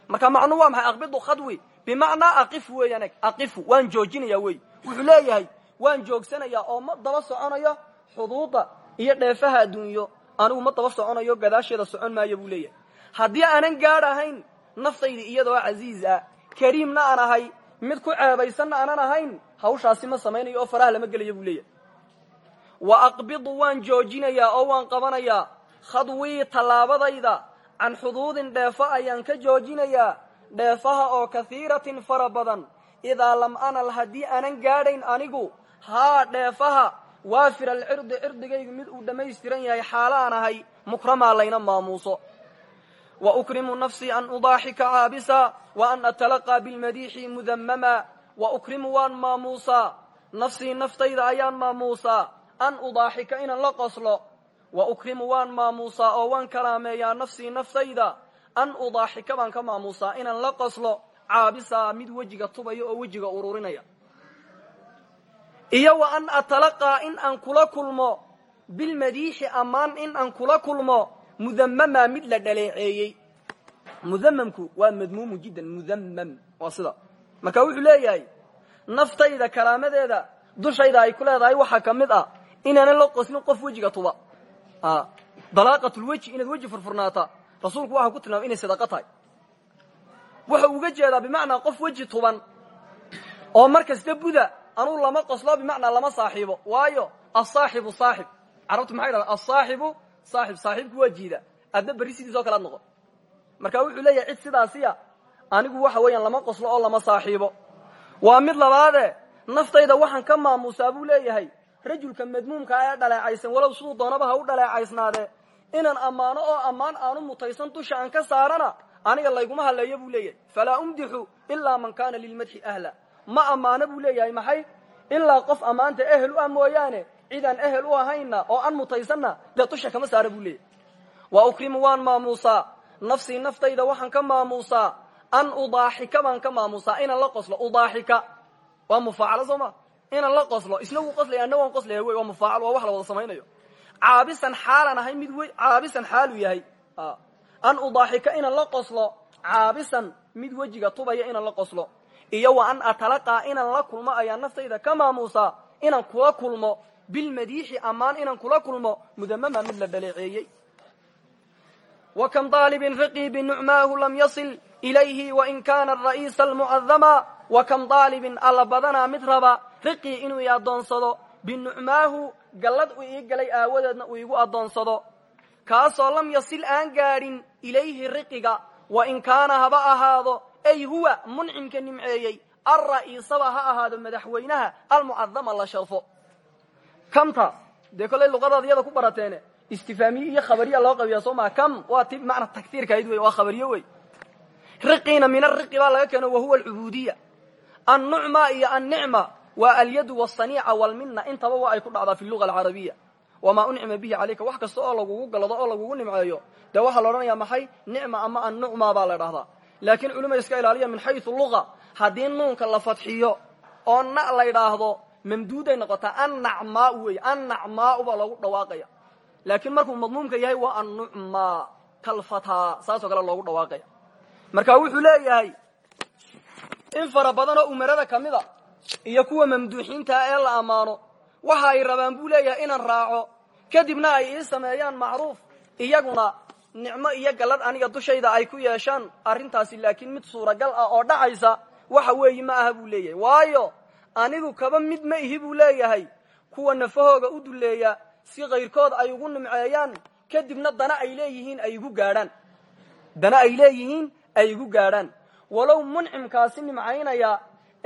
marka macnuu waa maxay? Aqbidu khadwi. Bimacnaa aqif weeyaan aqifu waan joojinaya wey. Wuxuu leeyahay waan joogsanayaa oo ma daba soconayo xuduuda iyo dheefaha adduunyo. Anigu ma daba soconayo gadaasheeda socon maayo buu leeyahay. Haddii aanan gaadhahayn naftayda iyadoo casiiz ah. Kariimna aan ahay mid ku ceebaysanna aanan ahayn hawshaasi ma samaynayo oo faraha lama gelayo buu leeyahay wa aqbidu waan joojinayaa oo waan qabanayaa khadwii tallaabadayda. Can xuduudin dheefo ayaan ka joojinayaa dheefaha oo kaiiratin fara badan. Idaa lam anal haddii aanan gaadhayn anigu haa dheefaha waafir alcirdi cirdigaygu mid uu dhammaystiran yahay xaalaan ahay mukramaa layna maamuuso. Wa ukrimu nafsii an udaaxika caabisa wa an atalaqaa bilmadiixi mudamama wa ukrimu waan maamuusaa. Nafsii naftayda ayaan maamuusaa an udaaxika inaan la qoslo. Wa ukrimu waan maamuusaa oo waan kalaameeyaa nafsii naftayda. An udaaxika baan ka maamuusaa inaan la qoslo. Caabisaa mid wejiga tubaya oo wejiga ururinaya. Iyo wa an atalaqaa in aan kula kulmo. Bilmadiixi ammaan in aan kula kulmo. Mudamama mid la dhaleeceeyey. Mudamamku waa madmuumu jiddan mudamam waa sida. Marka wuxuu leeyahay naftayda karaamadeeda dushayda ay ku leedahay waxaa ka mid ah inaanan la qoslin qof wejiga tuba dalaaqatulweji inaad weji furfurnaata rasuulku waxaa ku tilmaamay inay sadaqo tahay wuxuu uga jeedaa bimacnaa qof weji tuban oo mar kasta buda anuu lama qoslo bimacnaa lama saaxiibo waayo asaaxibu saaxib carabtu maxay dhahdaa asaaxibu saaxib saaxiibku waa jiida adna berri sidiis oo kale ad noqon marka wuxuu leeyahay cid sidaasiya anigu waxa weeyaan lama qoslo oo lama saaxiibo waa mid labaade naftayda waxaan ka maamuusaa buu leeyahay rajulka madmuumka ee dhaleecaysan walow siduu doonaba ha u dhaleecaysnaadee inaan ammaano oo ammaan aanu mutaysan dusha aan ka saarana aniga layguma hadleeyo buu leeyahay. Falaa umdixu ilaa man kaana lilmadxi ahla. Ma ammaano buu leeyahay maxay? Ilaa qof ammaanta ehel u ah mooyaane cidaan ehel u ahayna oo aan mutaysanna dee dusha kama saara buu leeyahay. Wa ukrimu waan maamuusaa. Nafsii naftayda waxaan ka maamuusaa. An udaaxika baan ka maamuusaa. Inaan la qoslo udaaxika. Waa mufaacalo soo inaan la qoslo isna wuu qoslaya anna waan qoslaya wey waa mufaacalo waa wax la wada samaynayo. Caabisan xaalan ahay mid wey caabisan xaaluu yahay. An udaaxika inaan la qoslo caabisan mid wejiga tubaya inaan la qoslo. Iyo wa an atalaqaa inaan la kulmo ayaa naftayda ka maamuusaa inaan kula kulmo bilmadiixi ammaan inaan kula kulmo mudamama mid la dhaleeceeyey wa kam daalibin riqii binucmaahu lam yasil ilayhi wain kaana ra'iisa almucadama wa kam daalibin alla badanaa mid raba riqii inuu i addoonsado binucmaahu gallad uu ii galay aawadeedna uu igu addoonsado kaasoo lam yasil aan gaadhin ilayhi riqiga wain kaana haba ahaado ay huwa muncimka nimceeyey alra'iisaba ha ahaado madaxweynaha almucadama la sharfo kamta dee kollay luqadaada iyada ku barateene istifaamiye iyo khabariya loo qabiya soo maa kam waa ti bimacna tagtiirkahayd wey waa khabariyo wey. Riqiina min ariqi baa laga keeno wahuwa alcubuudiya annucma iyo annicma waa alyadu wasaniica walmina intaba waa ay ku dhacdaa fi luga alcarabiya. Wamaa uncima bihi calayka wax kasta oo lagugu galado oo lagugu nimceeyo. Dee waxaa la odhanayaa maxay? Nicma ama annucma baa la dhahdaa laakiin culima iska ilaaliya min xayu luga haddii nuunka la fadxiyo oo na la ydhaahdo mamduuday noqotaa annacmaau wey annacmaau baa loogu dhawaaqaya. Laakiin markuu madmuumka yahay waa annucma kalfataa saasoo kale loogu dhawaaqaya. Marka wuxuu leeyahay in fara badan oo umarada ka mid a iyo kuwa mamduuxiintaa ee la ammaano. Waxa ay rabaan buu leeyahay inaan raaco. Kadibna ay ii sameeyaan macruuf iyaguna nicmo iyo gallad aniga dushayda ay ku yeeshaan. Arrintaasi laakiin mid suuragal ah oo dhacaysa waxa weeye ma aha buu leeyahay. Waayo anigu kaba mid ma ihi buu leeyahay. Kuwa nafahooga u duleeya si kayrkood ay ugu nimceeyaan kadibna dana ay leeyihiin ay igu gaadhaan. Dana ay leeyihiin ay igu gaadhaan. Walow muncimkaasi nimcaynaya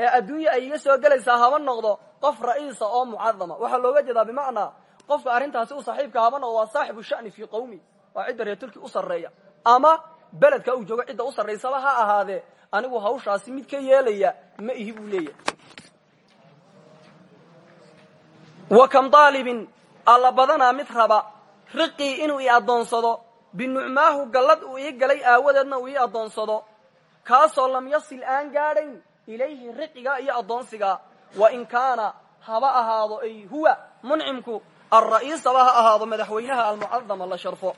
ee adduunya ay iga soo gelaysaa haba noqdo qof ra'iisa oo mucadama waxaa looga jeedaa bimacnaa qofka arrintaasi u saaxiibka haba noqdo waa saaxibu sha'ni fii qawmi waa cidda reer turki u sarreeya. Ama beledka uu joogo cidda u sarraysaba ha ahaadee anigu hawshaasi mid ka yeelaya ma ihi buu leeyahay. Wa kam daalibin alla badanaa mid raba riqii inuu ii addoonsado binucmaahu gallad uu ii galay aawadeedna uu ii addoonsado kaasoo lam yasil aan gaadhayn ilayhi riqiga iyo addoonsiga wa in kaana haba ahaado ay huwa muncimku alra'iisaba ha ahaado madaxweynaha almucadama la sharfo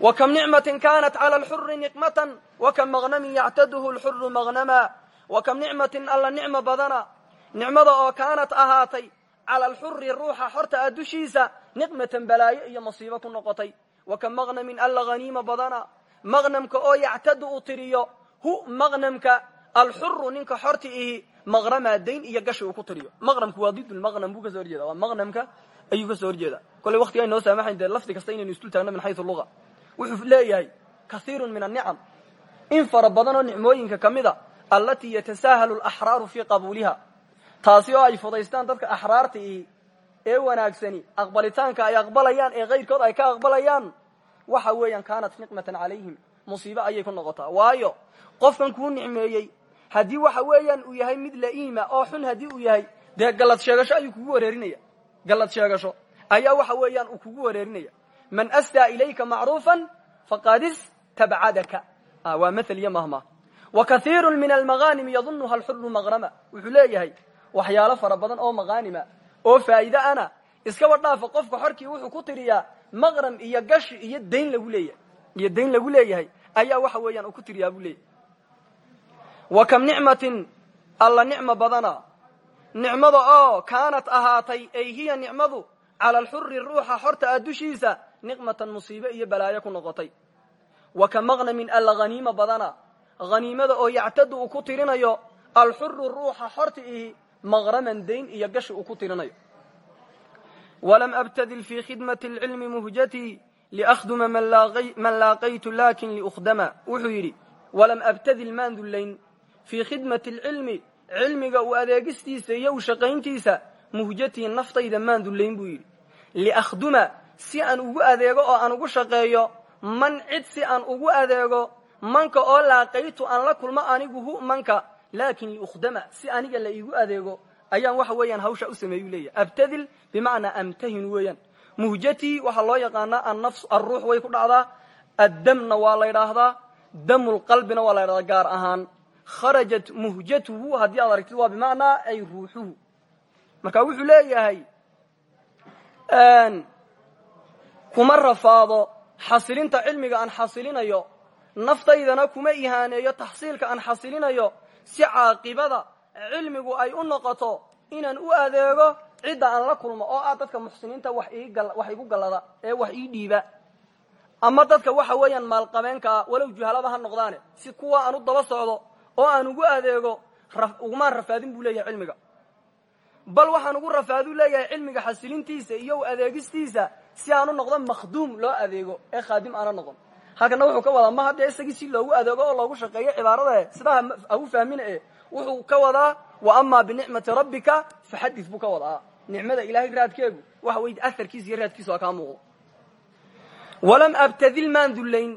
wa kam nicmatin kaanat cala alxuri niqmatan wa kam maqnamin yactaduhu lxuru maqnama wa kam nicmatin alla nicmo badana nicmada oo kaanat ahaatay cala alxuri ruuxa xorta a dushiisa niqmatan balaayo iyo masiibo ku noqotay wa kam maqnamin alla haniima badana maqnamka oo yactadu tiriyo hu maqnamka alxuru ninka xorta ihi maqramaa dayn iyo gashi ku tiriyo. Maqnamku waa did lmaqnam buu ka soo horjeeda waa maqnamka ayuu ka soo horjeeda kolley waqtiga inoo saamaxayn dee lafdi kasta inaynu isdul taagno min xaysu luga wuxuu leeyahay kaiirun min annicam in fara badan oo nicmooyinka ka mid a allatii yatasaahalu alaxraaru ay fudaystaan dadka axraarta ee wanaagsani. Aqbalitaanka ay aqbalayaan ee kayrkood ay ka aqbalayaan. Waxa weeyaan kaanat niqmatan calayhim. Musiibo ayay ku noqotaa. Waayo qofkan kuu nicmeeyey haddii waxa weeyaan uu yahay mid la'iima oo xun haddii uu yahay dee gallad sheegasho ayuu kugu wareerinaya. Gallad sheegasho ayaa waxa weeyaan uu kugu wareerinaya. Man asdaa ilayka macruufan faqad istabcadaka. Waa mael iyo wa kaiiru min almaghanimi yadunuha alxuru maqrama wuxuu leeyahay fara badan oo maqaanima oo faa'iide ana iskaba dhaafa qofka xorkii wuxuu ku tiriyaa maqram iyo gashi iyo dayn lagu leeyahay. Iyo dayn lagu leeyahay ayaa waxa weeyaan uu ku tiriyaa buu leeyahay wa kam nicmatin alla nicmo badana. Nicmada oo kaanat ahaatay ay hiya nicmadu cala alxuri ruuxa xorta a dushiisa niqmatan musiibe iyo balaayo ku noqotay. Wa ka maqnamin alla haniima badana. Haniimada oo yactadu uu ku tirinayo alxuru ruuxa xorta ihi maqraman dayn iyo gashi uu ku tirinayo. Walam abtadil fii khidmati alcilmi muhjatii liakhduma man laaqaytu laakiin liukhdama wuxuu yidhi walam fii khidmati alcilmi cilmiga u adeegistiisa iyo u shaqayntiisa muhjatii naftayda maan dullayn buu yidhi. Liakhduma si aan ugu adeego oo aan ugu shaqeeyo man cid si aan ugu adeego manka oo laaqaytu aan la kulmo anigu hu manka laakin liukhdama si aniga la iigu adeego ayaan waxa weeyaan hawsha u sameeyu leeyahy abtadil bimacnaa amtahin weeyaan. Muhjatii waxaa loo yaqaanaa annafs alruux way waa la ydhaahdaa ydhahdaa gaar ahaan kharajat muhjatuhu haddii aad aragtid waa bimacnaa ay ruuxuhu. Marka wuxuu leeyahay kuma rafaado xasilinta cilmiga aan xasilinayo naftaydana kuma ihaaneeyo taxsiilka aan xasilinayo si caaqibada cilmigu ay u noqoto inaan u adeego cidda aan la kulmo oo ah dadka muxsiniinta wax igu gallada ee wax ii dhiiba. Ama dadka waxa weeyaan maalqabeenkaa walow juhalada ha noqdaane si kuwa aan u daba socdo oo aan ugu adeego ugumaan rafaadin buu leeyahay cilmiga. Bal waxaan ugu rafaadu leeyahay cilmiga xasilintiisa iyo u adeegistiisa si aan u noqdo makhduum loo adeego ee khaadim aana noqon. Halkana wuxuu ka wadaa ma haddee isagii si loogu adeego oo loogu shaqeeyo cibaarada sidaa hagu fahmin e wuxuu ka wadaa wa amaa binicmati rabbika faxadis buu ka wadaa. Nicmada ilaahay raadkeegu waxa wey aharkiisa iyo raadkiisu waa kaa muuqdo walam abtadil maan dullayn.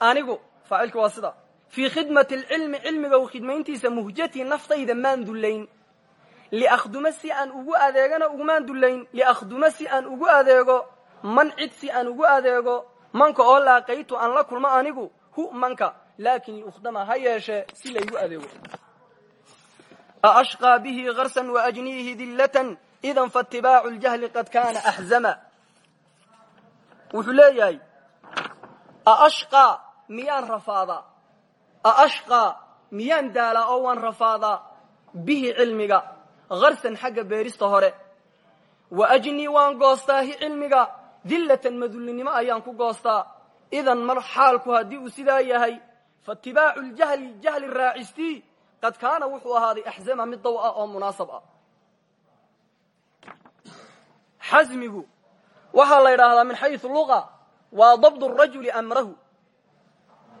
Anigu faacilka waa sida fii khidmati alcilmi cilmiga u khidmayntiisa muhjatii naftayda maan dullayn liakhduma si aan ugu adeegana ugumaan dullayn liakhduma si aan ugu adeego man cid si aan ugu adeego manka oo laaqaytu aan la kulmo anigu hu manka laakin liukhdama ha yeeshee si laygu adeego aashqىa bihi garsa waajniihi dillatan idan faatibaacu ljahli qad kana axzama wuxuu aashqىa miyaan daalaa oo waan rafaadaa bihi cilmiga garsan xagga beerista hore. Wa ajnii waan goostaahi cilmiga dillatan madullinimo ayaan ku goostaa. Idan mar xaalku haddii uu sidaa yahay faitibaacu ljahli jahli raacistii qad kaana wuxuu ahaaday axzama mid daw ah oo munaasab ah. Xasmigu waxaa la yidhaahdaa min xayu luqa waa dabdu rajuli amrahu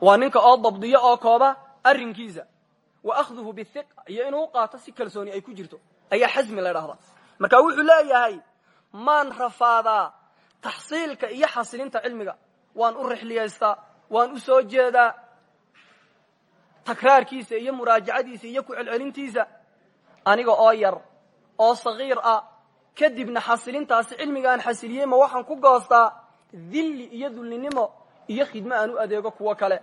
waa ninka oo dabdiyo oo kooba arrinkiisa. Wa akhduhu bihiqa iyo inuu qaato si kalsooni ay ku jirto. Ayaa xasmi la ydhahdaa marka wuxuu leeyahay maan rafaadaa taxsiilka iyo xasilinta cilmiga. Waan u rixliyaystaa waan u soo jeedaa takraarkiisa iyo muraajacadiisa iyo ku celcelintiisa. Aniga oo yar oo sagiir ah kadibna xasilintaasi cilmigaan xasiliyey ma waxaan ku goostaa dilli iyo dullinimo iyo khidmo aan u adeego kuwo kale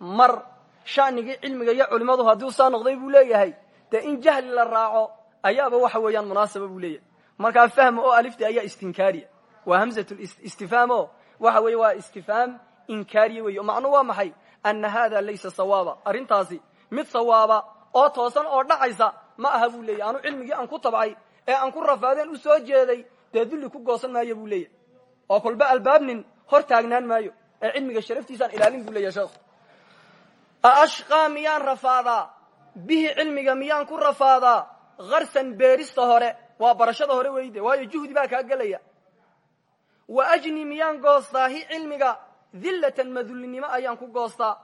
mar shanigii cilmiga iyo culimmadu hadduu saa noqday buu leeyahay. Dee in jahli la raaco ayaaba waxa weeyaan munaasaba buu leeyahay. Markaa fahma oo alifti ayaa istinkaariya. Waa hamzat istifhaam o waxa weeye waa istifhaam inkaariya wey macnuu waa maxay? Ana hada laysa sawaaba. Arrintaasi mid sawaaba oo toosan oo dhacaysa ma aha buu leeyahy anu cilmigii aan ku tabcay ee aan ku rafaadeen u soo jeeday dee dulli ku goosan maayo buu leeyahy oo kolba albaabnin hor taagnaan maayo ee cilmiga sharaftiisaan ilaalin buu leeyahy sheekhu aashqaa miyaan rafaadaa? Bihi cilmiga miyaan ku rafaadaa? Harsan beerista hore. Waa barashada hore weyde. Waayo juhdi baa kaa gelaya. Wa ajni miyaan goostaa? Hi cilmiga. Dillatan madullinimo ku goostaa.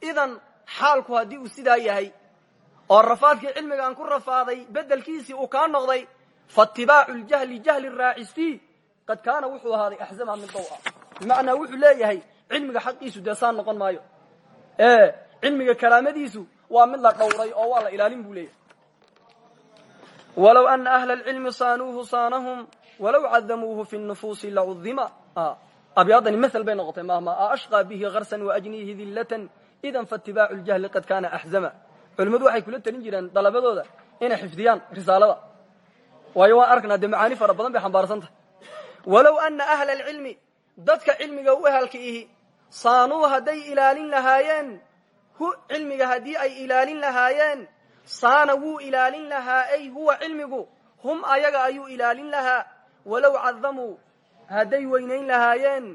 Idan xaalku haddii uu sidaa yahay. Oo rafaadkii cilmiga aan ku rafaaday beddelkiisii uu kaa noqday faitibaacu ljahli jahli raacistii qad kaana wuxuu ahaaday axzama min daw ah wuxuu leeyahay cilmiga xaqiisu dee noqon maayo cilmiga karaamadiisu waa mid la dhowray oo waa la ilaalin buu leeyahay. Walow ana ahla alcilmi saanuuhu saanahum walow cadamuuhu fi nufuusi lacudima abyaadani mael bay noqotay mahma ashqaa bihi harsan waajniihi dillatan idan faitibaacu ljahli qad kaana axzama culimmadu waxay kula telin jireen dalabadooda inay xifdiyaan risaalada. Waayo waan arkanaa dee macaani fara badan bay xambaarsan tahay. Walow ana ahla alcilmi dadka cilmiga u ehelka ihi saanuu hadday ilaalin lahaayeen cilmiga haddii ay ilaalin lahaayeen saana wuu ilaalin lahaa ay huwa cilmigu hum ayaga ayuu ilaalin lahaa walow cadamuu hadday weynayn lahaayeen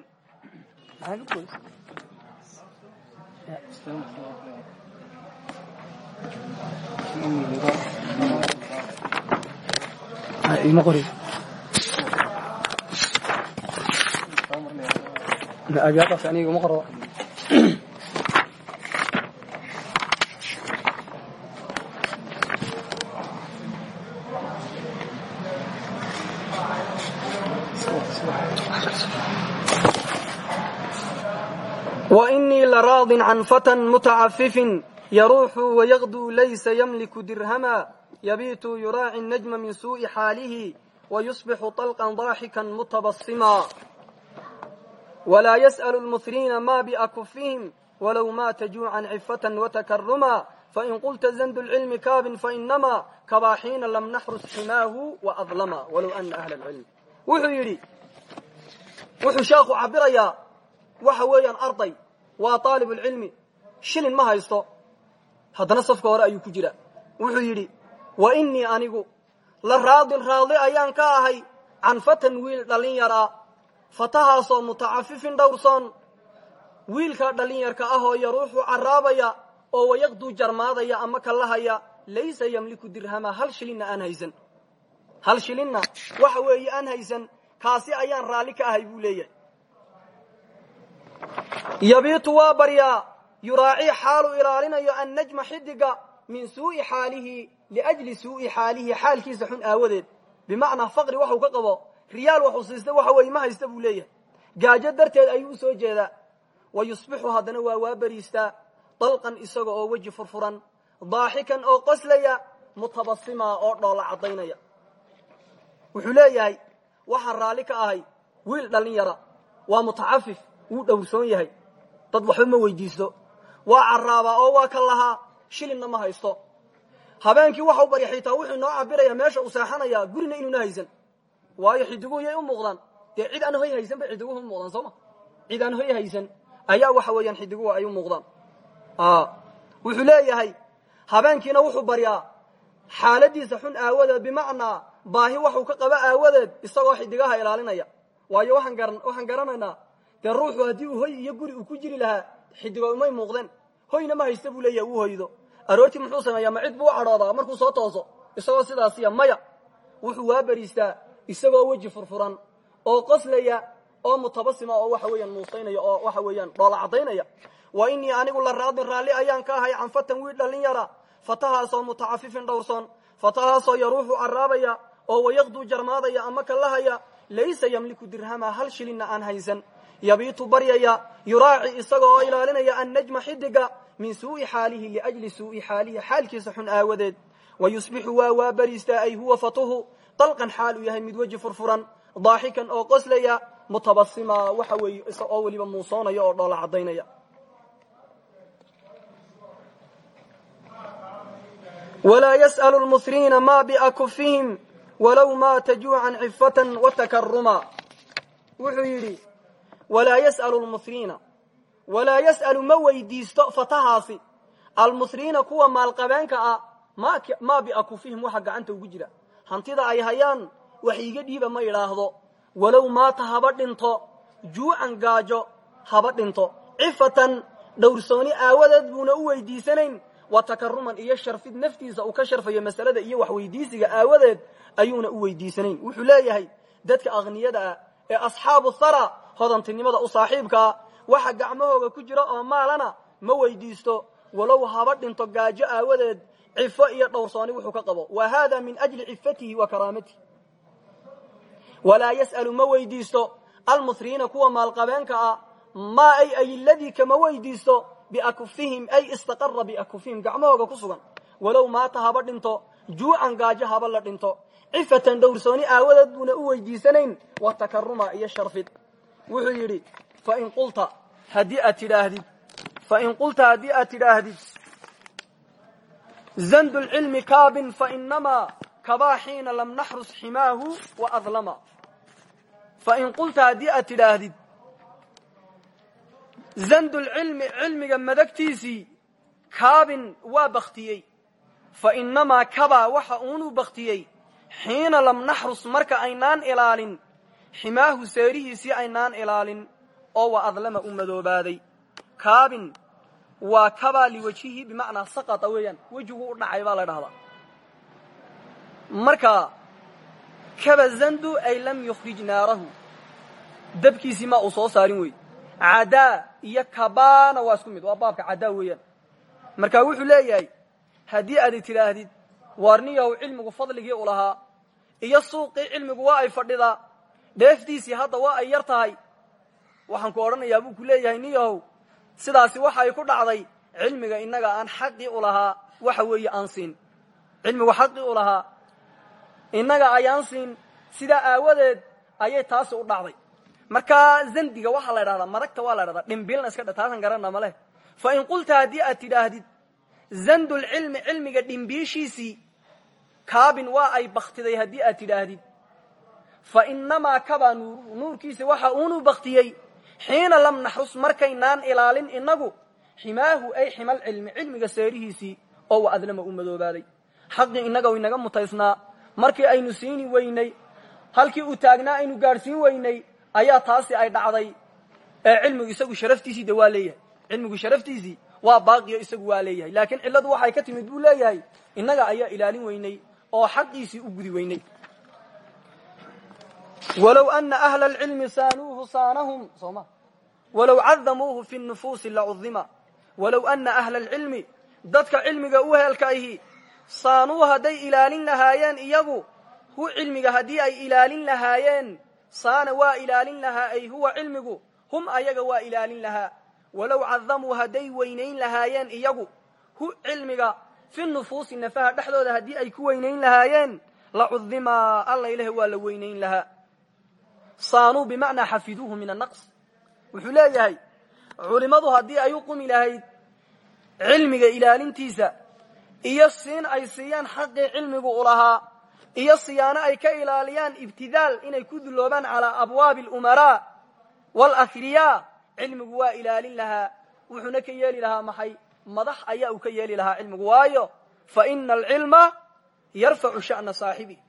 raad can fatan mutacafifin yaruuxu wayaqduu laysa yamliku dirhama yabiitu yuraaci najma min suu'i xaalihi wayusbixu طalqan daaxikan mutabasima walaa yas'alu lmuhriina ma biakufihim walow maata juucan cifatan watakaruma fain qulta zandu lcilmi kaabin fainama kabaaxiina lam naxrus ximaahu waadlama walow ana ahla lcilm wuxuu yidhi wuxuu sheekhu cabirayaa waxa weeyaan arday waa aalibulcilmi shilin ma haysto. Haddana safka hore ayuu ku jira. Wuxuu yidhi wa innii anigu la raadin raadi ayaan ka ahay can fatan wiil dhallin yaraa fatahaasoo mutacafifin dhowrsoon. Wiilkaa dhallinyarka ah oo yaruuxu carraabaya oo wayaqduu jarmaadaya ama kallahaya laysa yamliku dirhama hal shilinna aan haysan. Hal shilinna waxa weeye aan haysan kaasi ayaan raalli ka ahay buu leeyahay yabiitu waa baryaa yuraacii xaalu ilaalinayo annajma xidiga min suu'i xaalihi liajli suu'i xaalihi xaalkiisa xun aawadeed. Bimacnaa faqri waxuu ka qabo riyaal waxuu siista waxa weeye ma haysta buu leeyahay. Gaajo darteed ayuu u soo jeedaa wa yusbixu haddana waa waa beriistaa dalqan isaga oo weji furfuran daaxikan oo qoslaya mutabasima oo dhoola caddaynaya. Wuxuu leeyahay waxaan raalli ka ahay wiil dhallin yara waa mutacafif wuu dhowrsoon yahay dad waxba ma weydiisto. Waa carraabaa oo waa ka lahaa. Shilinna ma haysto. Habeenkii waxa u barya xitaa wuxuu inoo cabirayaa meesha uu seexanayaa gurina inuuna haysan. Waayo xidiguhu yay u muuqdaan. Dee cid aan hoy haysan bay xidiguhu u muuqdaan soo ma? Cid aan hoy haysan ayaa waxa weeyaan xidiguhu ay u muuqdaan. Wuxuu leeyahay habeenkiina wuxuu baryaa xaaladiisa xun aawadeed bimacnaa baahi waxuu ka qaba aawadeed isagoo xidigaha ilaalinaya. Waayo waxaan garanaynaa dee ruuxu haddii uu hoy iyo guri uu ku jiri lahaa xidigo umay muuqdeen. Hoyna ma haysta buu leeyaha uu hoydo. Aroortii muxuu sameeyaa ma cid buu u cadhoodaa markuu soo tooso isagoo sidaasiya maya. Wuxuu waa beriistaa isagoo weji furfuran oo qoslaya oo mutabasima oo waxa weeyaan muusaynaya oo waxa weeyaan dhoola caddaynaya wa inii anigu la raadin raalli ayaan ka ahay can fatan wiil dhallin yara. Fatahaasoo mutacafifin dhowrsoon fatahaasoo yaruuxu carraabaya oo wayaqduu jarmaadaya ama kallahaya laysa yamliku dirhama hal shilinna aan haysan yabiitu baryaya yuraaci isaga oo ilaalinaya annajma xidiga min suu'i xaalihi liajli suu'i xaalihi xaalkiisa xun aawadeed. Wa yusbixu waa waa beriistaa ay huwa fatuhu dalqan xaal uu yahay mid weji furfuran daaxikan oo qoslaya mutabasima waxa weeye oo weliba muusoonaya oo dhoola caddaynaya. Walaa yas'alu lmusriina ma biakufihim walow maata juucan walaa yas'alu lmusriina walaa yas'alu ma weydiisto fatahaasi. Almusriina kuwa maalqabeenka ah maa biakufihim waxa gacanta ugu jira. Hantida ay hayaan wax iiga dhiiba ma idhaahdo walow maata haba dhinto juucan gaajo haba dhinto. Cifatan dhowrsooni aawadeed buuna u weydiisanayn. Wa takaruman iyo sharfid naftiisa uu ka sharfayo masalada iyo wax weydiisiga aawadeed ayuuna u weydiisanayn. Wuxuu leeyahay dadka akhniyada ah ee asxaabu thara hodantinimada u saaxiibkaa waxa gacmahooga ku jira oo maalana ma weydiisto walow haba dhinto gaajo aawadeed cifo iyo dhowrsooni wuxuu ka qabo. Wa hada min ajli cifatihi wa karaamatihi. Walaa yas'alu ma weydiisto almusriina kuwa maalqabeenka ah maa ay ay ladii kama weydiisto biakufihim ay istaqara biakufihim gacmahooga ku sugan. Walow maata haba dhinto juucan gaajo haba la dhinto. Cifatan dhowrsooni aawadeed buuna u weydiisanayn wa takaruma iyo sharfid wuxuu yidhi fain qulta haddii aad tidhaahdid fain qulta haddii aad tidhaahdid zandu lcilmi kaabin fainamaa kabaa xiina lam naxrus ximaahu wa adlama. Fain qulta haddii aad tidhaahdid zandu lcilmi cilmiga madagtiisii kaabin waa baktiyey fainamaa kabaa waxa uunuu baktiyey xiina lam naxrus marka aynaan ilaalin ximaahu seerihiisii aynaan ilaalin oo wa adlama u madoobaaday kaabin waa kabaa liwajhihi bimacnaa saqata weeyaan wejigu u dhacay baa la dhahdaa marka kaba zandu ay lam yukhrij naarahu. Dabkiisii ma uu soo saarin wey cadaa iyo kabaana waa isku mid waa baabka cadaa weeyaan. Marka wuxuu leeyahay haddii aad tidhaahdid waarniyahow cilmigu fadligii u lahaa iyo suuqii cilmigu waa ay fadhidaa dheeftiisii hadda waa ay yar tahay. Waxaan ku odhanayaa buu ku leeyahay sidaasi waxa ay ku dhacday cilmiga innaga aan xaqii u lahaa waxa weeye aan siin. Cilmigu xaqii u lahaa innaga ayaan siin. Sidaa aawadeed ayay taasi u dhacday. Markaa zandiga waxaa la dhahdaa madagta waa la dhahdaa dhimbilna iska taasan garana maleh fa in qulta haddii aad tidhaahdid zandulcilmi cilmiga dhimbiishiisii kaabin waa ay baktiday haddii aad tidhaahdid fa inamaa kabaa nuuruhu nuurkiisa waxa uunu baktiyey xiina lam naxrus markaynaan ilaalin inagu ximaahu ay ximal cilmi cilmiga seerihiisii oo wa adlama u madoobaaday. Xaqii innaga inaga mutaysnaa. Markii aynu siini weynay halkii uu taagnaa aynu gaadhsiin weynay ayaa taasi ay dhacday. Ee cilmigu isagu sharaftiisii de waa leeyahay. Cilmigu sharaftiisii waa baaqiyo isagu waa leeyahay. Laakiin cilladu waxay ka timid buu leeyahay. Innaga ayaa ilaalin weynay oo xaqiisii u gudi weynay walow ana ahla alcilmi saanuuhu saanahum soma walow cadamuuhu fi nufuusi lacudima walow ana ahla alcilmi dadka cilmiga u heelkaihi saanuu hadday ilaalin lahaayeen iyagu hu cilmiga haddii ay ilaalin lahaayeen saana waa ilaalin lahaa ay huwa cilmigu hum ayaga waa ilaalin lahaa walow cadamuu hadday weynayn lahaayeen iyagu hu cilmiga fi nufuusi nafaha dhexdooda haddii ay ku weynayn lahaayeen lacudima alla ilahi waa la weynayn lahaa saanuu bimacnaa xafiduuhu min annaqs. Wuxuu leeyahay culimmadu haddii ay u qumi lahayd cilmiga ilaalintiisa iyo siin ay siiyaan xaqii cilmigu u lahaa iyo siyaano ay ka ilaaliyaan ibtidaal inay ku duloobaan calaa abwaabi alumaraa waalahriyaa cilmigu waa ilaalin lahaa. Wuxuuna ka yeeli lahaa maxay? Madax ayaa uu ka yeeli lahaa cilmigu. Waayo fa ina alcilma yarfacu sha'na saaxibi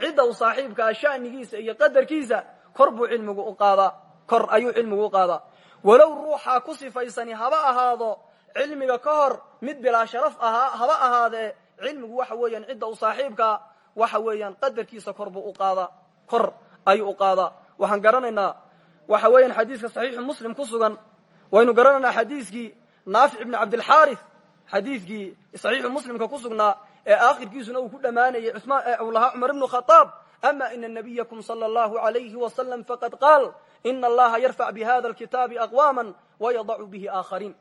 cidda uu saaxiibkaa sha'nigiisa iyo qadarkiisa kor buu cilmigu u qaadaa kor ayuu cilmigu u qaadaa walow ruuxaa ku sifaysani haba ahaado cilmiga ka hor mid bilaa sharaf ahaa haba ahaadee cilmigu waxa weeyaan cidda u saaxiibkaa waxa weeyaan qadarkiisa kor buu u qaadaa kor ayuu u qaadaa waxaan garanaynaa waxa weeyaan xadiiska saxiixu muslim ku sugan waynu garanaynaa xadiiskii naafic ibni cabdilxaari xadiiskii saxiixu muslimka ku sugnaa ee aakhirkiisuna uu ku dhammaanayay uu lahaa cumar ibnu khadaab ama ina nabiyakum sala allahu alayhi wasalam faqad qaal ina allaha yarfac bihada alkitaabi aqwaama wayadacu bihi aakhariin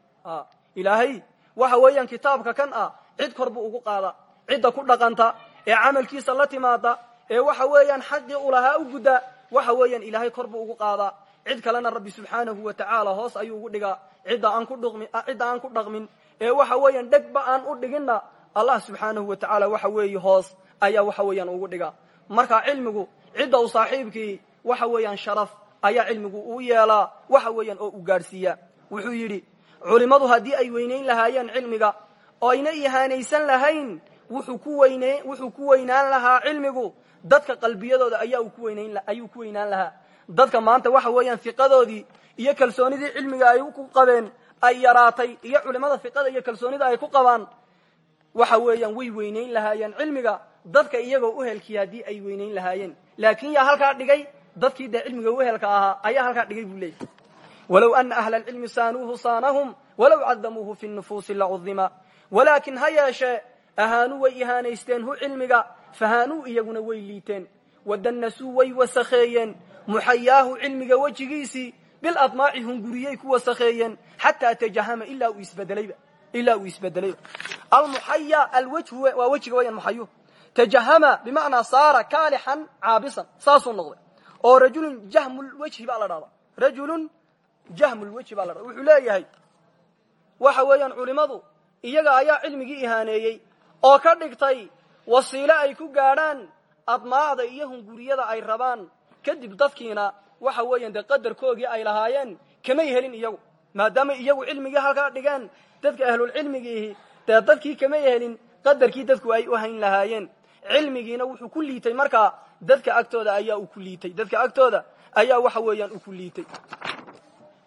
ilaahay waxa weeyaan kitaabka kan ah cid kor ugu qaadaa cidda ku dhaqanta ee camalkiisa la timaada ee waxa weeyaan xaqii u lahaa u gudda waxa weeyaan ilaahay kor ugu qaadaa cid kalena rabbi subxaanahu wa tacaala hoos ayuu ugu dhigaa cidda aan ku dhaqmin ee waxa weeyaan dhegba aan u dhiginna allah subxaanahu wa tacaala waxa weeye hoos ayaa waxa weeyaan ugu dhigaa marka cilmigu cidda u saaxiibkii waxa weeyaan sharaf ayaa cilmigu uu yeelaa waxa weeyaan oo u gaadhsiiya. Wuxuu yidhi culimmadu haddii ay weynayn lahaayeen cilmiga oo ayna ihaanaysan lahayn wuxuu ku weynaan lahaa cilmigu. Dadka qalbiyadooda ayuu ku weynaan lahaa. Dadka maanta waxa weeyaan fiqadoodii iyo kalsoonidii cilmiga ay ku qabeen ay yaraatay iyo culimada fiqada iyo kalsoonida ay ku qabaan waxa weeyaan way weynayn lahaayeen. Cilmiga dadka iyagoo uhelkii haddii ay weynayn lahaayeen. Laakiin yaa halkaa dhigay dadkii dee cilmiga uhelka ahaa ayaa halkaa dhigay buu leeyahy walow ana ahla alcilmi saanuuhu saanahum walow cadamuuhu fi nufuusi lacudima walaakin ha yeeshee ahaanuu way ihaanaysteen hu cilmiga fahaanuu iyaguna way liiteen. Wadannasuu way wasakheeyeen. Muxayaahu cilmiga wejigiisii biladmaaci hunguriyey ku wasakheeyeen. Xataa tajahama ilaa uu isbedelayba ilaa uu isbedelayba almuxaya alwejhu waa wejiga weyan muxayuhu tajahama bimacnaa saara kaalixan caabisan saasuu noqday oo rajulun jahmulwejhi baa la dhahdaa rajulun jahmulwejhi baa la dhahda wuxuu leeyahay waxa weeyaan culimadu iyaga ayaa cilmigii ihaaneeyey oo ka dhigtay wasiilo ay ku gaadhaan admaacda iyo hunguriyada ay rabaan kadib dadkiina waxa weeyaan dee qadarkoogii ay lahaayeen kamay helin iyagu maadaama iyagu cilmigii halkaa dhigeen dadka ahlulcilmigiihi dee dadkii kamay helin qadarkii dadku ay u hayn lahaayeen. Cilmigiina wuxuu ku liitay markaa dadka agtooda ayaa uu ku liitay. Dadka agtooda ayaa waxa weeyaan uu ku liitay.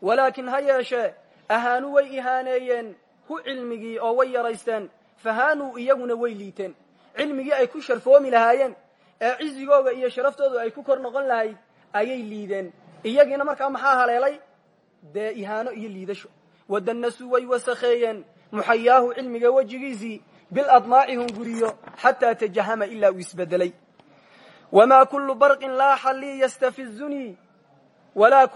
Walaakin ha yeeshee ahaanu way ihaaneeyeen hu cilmigii oo way yaraysteen fahaanuu iyaguna way liiteen. Cilmigii ay ku sharfoomi lahaayeen ee cizigooga iyo sharaftoodu ay ku kor noqon lahayd ayay liideen. Iyagiina markaa maxaa haleelay? Dee ihaano iyo liidasho wadannasuu way wasakheeyeen. Muxayaahu cilmiga wejigiisii biladmaaci hunguriyo xataa tajahama ilaa uu isbedelay. Wamaa kullu barqin laaxa lii yastafizunii walaa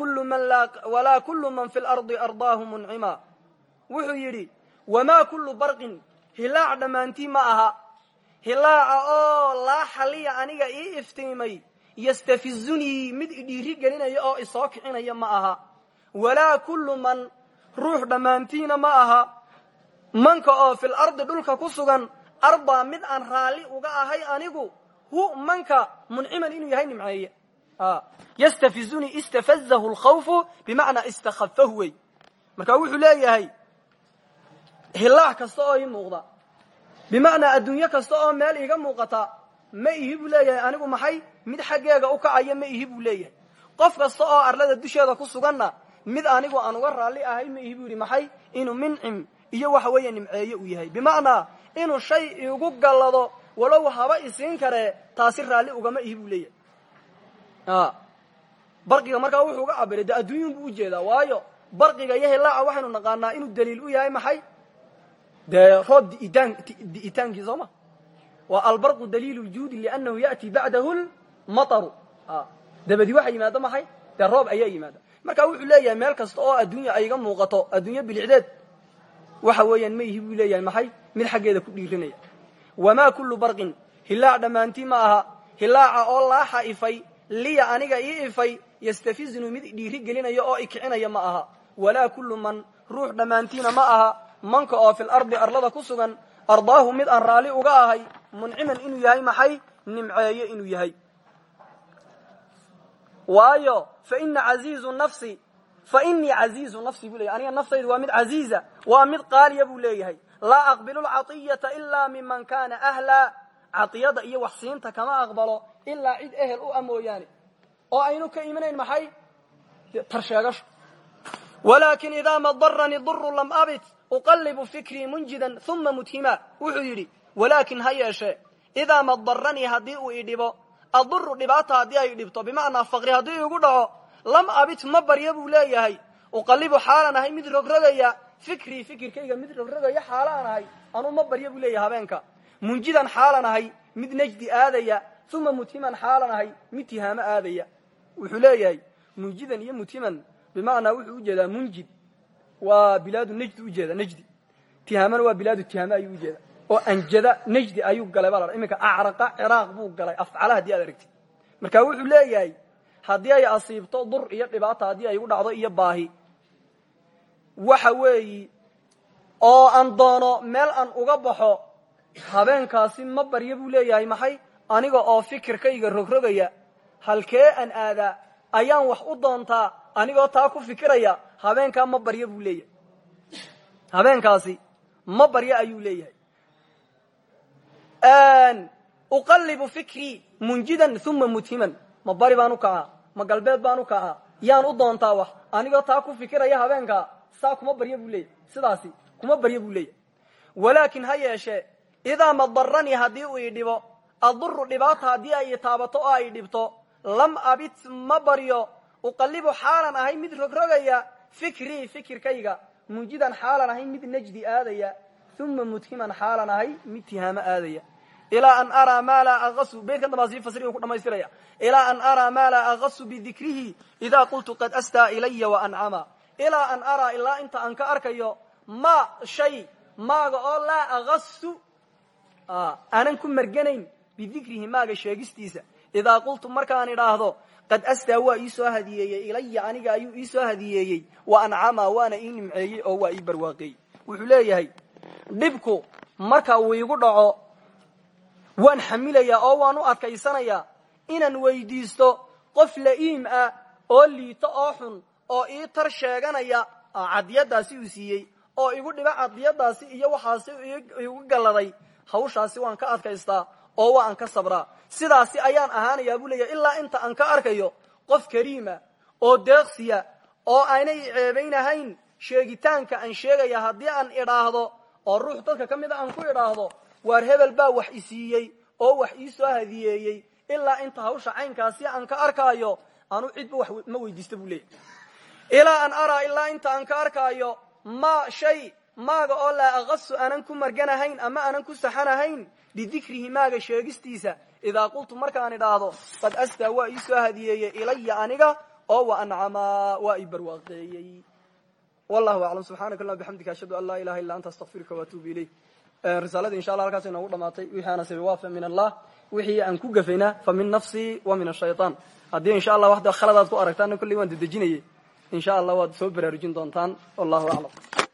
kullu man fi lardi ardaahu muncima wuxuu yidhi wamaa kullu barqin hilaac dhammaantii ma aha. Hilaaca oo laaxaliya aniga ii iftiimay yastafizunii mid idhiiri gelinaya oo isoo kicinaya ma aha. Walaa kullu man ruux dhammaantiina ma aha. Manka oo fil ardi dhulka ku sugan ardaa mid aan raalli uga ahay anigu hu manka munciman inuu yahay nimceeye. Yastafizunii istafazahu lkhawfu bimacnaa istakhafahu wey. Marka wuxuu leeyahay hilaac kasta oo ii muuqda bimacnaa adduunyo kasta oo meel iiga muuqata ma ihi buu leeyahay anigu maxay? Mid xaggeega u kacaya ma ihi buu leeyahay. Qof kasta oo arlada dusheeda ku suganna mid anigu aan uga raalli ahay ma ihi buu yidhi maxay? Inuu mincim iyo waxa weeye nimceeye uu yahay. Bimacnaa inuu shay igu gallado walow haba isiin karee taasi raalli ugama ihi buu leeyahay barqiga markaa wuxuu uga cabiray dee adduunyun buu u jeedaa waayo barqiga iyo hilaaca waxaynu naqaanaa inuu daliil u yahay maxay? Dee roob diitaan di'itaankii soo ma? Waa albarqu daliilu ljuudi liannahu ya'ti bacdahu lmataru dabadi waxa yimaado maxay? Dee roob ayaa yimaada marka wuxuu leeyahay meel kasta oo adduunya ay iga muuqato adduunyo bilicdeed waxa weeyaan ma ihi buu leeyahay maxay? Mid xaggeeda ku dhiirinaya. Wamaa kullu barqin hilaac dhammaantii ma aha. Hilaaca oo laaxa ifay liya aniga ii ifay yastafiznu mid dhiiri gelinaya oo ikicinaya ma aha. Walaa kullu man ruux dhammaantiina ma aha. Manka oo fil ardi arlada ku sugan ardaahu mid aan raalli uga ahay munciman inuu yahay maxay? Nimceeye inuu yahay waayo faina aziizu nafsi fa inii caziizu nafsi buu leyahy aniga naftaydu waa mid caziiza waa mid qaaliya buu leeyahay. Laa aqbilu lcaطiyata ilaa miman kana ahlaa caطiyada iyo wax siinta kama aqbalo ilaa cid ehel u a mooyaane. Oo aynu ka imanayn maxay? Tarsheegasho walakin idaa madaranii duru lam abit uqallibu fikrii munjidan uma muthima wuxuu yidhi walaakin ha yeeshee idaa madaranii haddii uu idhibo aduru dhibaata haddii ay dhibto bimacnaa faqri haddii igu dhaco lam abit ma barya buu leeyahay. Uqallibu xaalan ahay mid rogrogaya fikrii fikirkayga mid rogrogaya xaalaan ahay anuu ma barya buu leeyahay habeenka. Munjidan xaalan ahay mid najdi aadaya uma muthiman xaalan ahay mid tihaamo aadaya. Wuxuu leeyahay munjidan iyo muthiman bimacnaa wuxuu u jeedaa munjid waa bilaadu najdi ujeeda najdi. Tihaamana waa bilaadu tihaame ayuu ujeeda oo anjada najdi ayuu galay baa la iminka acraqa ciraaq buu galay. Afcala haddii aad aragtid. Marka wuxuu leeyahay haddii ay asiibto dur iyo dhibaata haddii ay igu dhacdo iyo baahi. Waxa weeyi oo aan doono meel aan uga baxo habeenkaasi ma barya buu leeyahay. Maxay? Aniga oo fikirkayga rogrogaya halkee aan aadaa ayaan wax u doontaa anigoo taa ku fikiraya habeenkaa ma barya buu leeyahay. Habeenkaasi ma barya ayuu leeyahay uqallibu fikrii munjidan uma muthiman. Ma bari baan ma galbeed baan u yaan u doontaa wax. Anigoo taa ku fikiraya habeenkaa saa kuma barya buu sidaasi kuma barya buu leeyahy walaakin ha yeeshee idaa madaranii haddii uu i dhibo aduru dhibaata haddii ay itaabato oo ay dhibto lam abit ma baryo. Uqallibu xaalan ahay mid rogrogaya fikrii fikirkayga. Munjidan xaalan ahay mid najdi aadaya uma muthiman xaalan ahay mid tihaamo aadaya ilaa an araa maa laa aasu beydkan dambaa sii fasiriga ku dhamaystiraya ilaa an araa maa laa agasu bidikrihi idaa qultu qad astaa ilaya waancama ilaa an araa ilaa inta aan ka arkayo ma shay maaga oo laa agasu aanan ku merganayn bidikrihi maaga sheegistiisa idaa qultu markaan idhaahdo qad astaa waa ii soo hadiyeeyey ilaya aniga ayuu ii soo hadiyeeyey wa waana ii nimceeyey oo waa ii barwaaqeeyey dhibku marka uu igu dhaco waan xamilayaa oo waan u adkaysanayaa inaan weydiisto qof la'iim ah oo liito oo xun oo ii tar sheeganaya cadiyadaasi uu siiyey oo igu dhiba cadiyadaasi iyo waxaasi igu galladay hawshaasi waan ka adkaystaa oo waan ka sabraa. Sidaasi ayaan ahaanayaa buu leeyahay ilaa inta aan ka arkayo qof kariima oo deeqsiya oo aanay ceebaynahayn sheegitaanka aan sheegaya haddii aan idhaahdo oo ruux dadka ka mida aan ku idhaahdo waar hebel baa wax isiiyey oo wax ii soo hadiyeeyey ilaa inta hawsha caynkaasi aan ka arkaayo anu cidba wax ma weydiista buu leeyahy ilaa an araa ilaa inta aan ka arkaayo ma shay maaga oo laa aqasu aanan ku marganahayn ama aanan ku saxanahayn bidikrihi maaga sheegistiisa idaa qultu markaan idhaahdo qad astaa waa ii soo hadiyeeyey ilaya aniga oo wa ancamaa waa ii barwaaqeeyey wallahu aclam subxaanaka allah bixamdika ashhadu an laa ilaha illa anta astaqfiruka waatuubu ilayk. Risaalada insha allah halkaas inoogu dhamaatay wixii aana sabi waa fa min allah wixii aan ku gafayna fa min nafsii wa min ashayطaan haddii insha allah waxda khaladaad ku aragtaana kolley waan dedejinayay. Insha allah waad soo baraarujin doontaan. Wallahu aclam